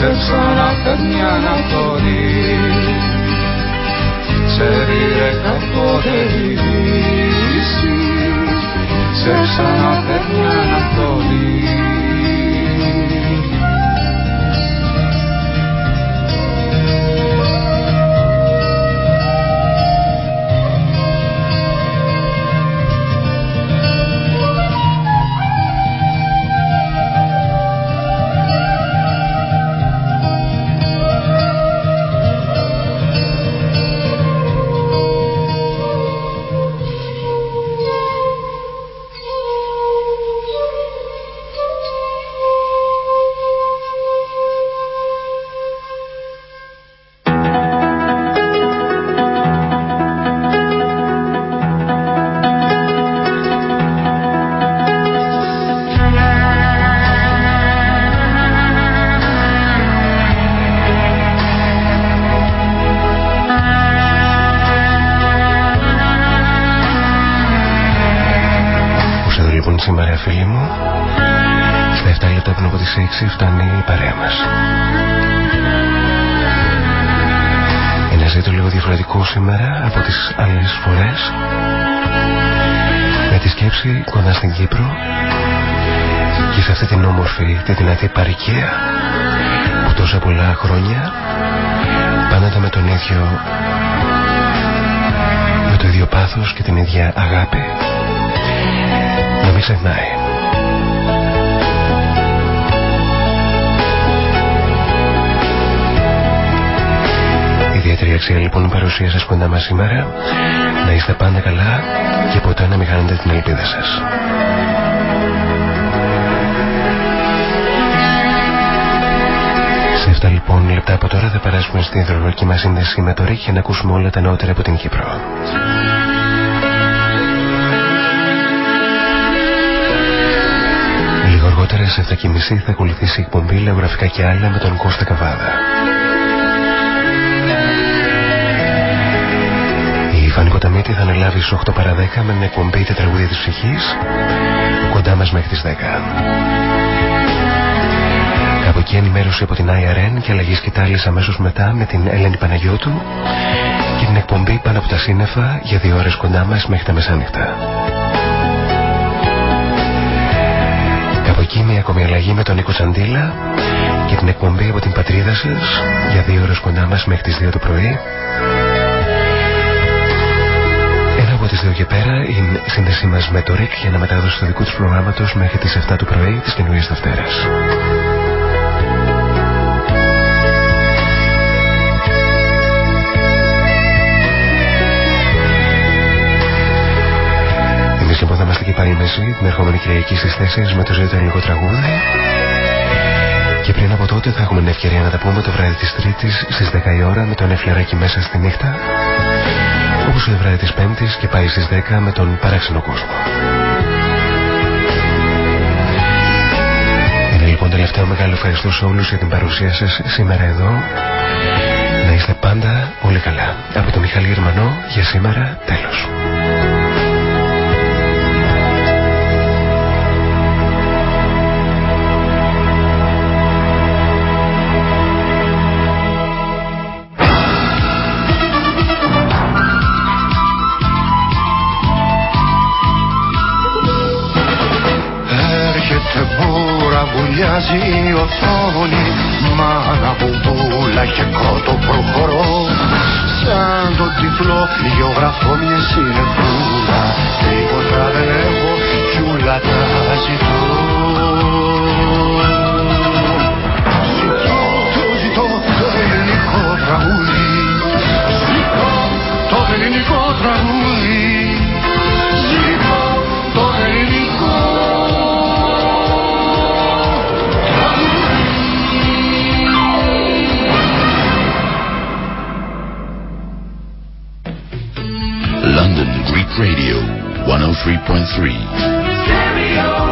σε ξαναφέρνει ανατολή σε πήρε κάποτε η δύση σε ξαναφέρνει ανατολή φτάνει δυνατή παροικία που τόσα πολλά χρόνια πάντα με τον ίδιο με το ίδιο πάθος και την ίδια αγάπη να μην ξεχνάει Ιδιαίτερη αξία λοιπόν η παρουσία σας κοντά μας σήμερα. Να είστε πάντα καλά και ποτέ να μην χάνετε την ελπίδα σας. Σε αυτά λοιπόν λεπτά από τώρα θα περάσουμε στην υδρολογική μας σύνδεση με το ΡΙΚ για να ακούσουμε όλα τα νεότερα από την Κύπρο. Λίγο αργότερα σε 7.30 θα ακολουθήσει η εκπομπή Λεωγραφικά και άλλα με τον Κώστα Καβάδα. Η Φανή Ποταμίτη θα αναλάβει στις 8 παρα 10 με την εκπομπή τετραγούδια της ψυχής κοντά μας μέχρι τις 10. Κάπου εκεί ενημέρωση από την IRN και αλλαγή σκητάλης αμέσως μετά με την Ελένη Παναγιώτου και την εκπομπή πάνω από τα σύννεφα για δύο ώρες κοντά μας μέχρι τα μεσάνυχτα. Κάπου εκεί μια ακόμη αλλαγή με τον Νίκο Τσαντήλα και την εκπομπή από την πατρίδα σας για δύο ώρες κοντά μας μέχρι τις 2 το πρωί τις 2 και πέρα είναι η σύνδεσή μας με το ΡΙΚ για να μετάδοση το δικού του προγράμματος μέχρι τις 7 του πρωί της καινούριας Δευτέρας. Θα είμαστε και πάλι ήμεση την ερχόμενη Κυριακή στις 4 με το ζωή ελληνικό τραγούδι. Και πριν από τότε θα έχουμε την ευκαιρία να τα πούμε το βράδυ της Τρίτης στις 10 η ώρα με τον Εφλεράκι μέσα στη νύχτα. Όπως το βράδυ της Πέμπτης και πάει στις 10 με τον παράξενο κόσμο. Είναι λοιπόν τελευταίο μεγάλο ευχαριστώ σε όλους για την παρουσία σας σήμερα εδώ. Να είστε πάντα όλοι καλά. Από τον Μιχάλη Γερμανό για σήμερα τέλος. Βουλιάζει η οθόνη Μάνα μπουμπούλα και κότο προχωρώ. Σαν το τυφλό γεωγραφώ μια συνεφούλα Τίποτα δεν έχω κι ούλα τα ζητώ. Ζητώ, το ζητώ το ελληνικό τραγούδι. Ζητώ το ελληνικό τραγούδι Radio 103.3.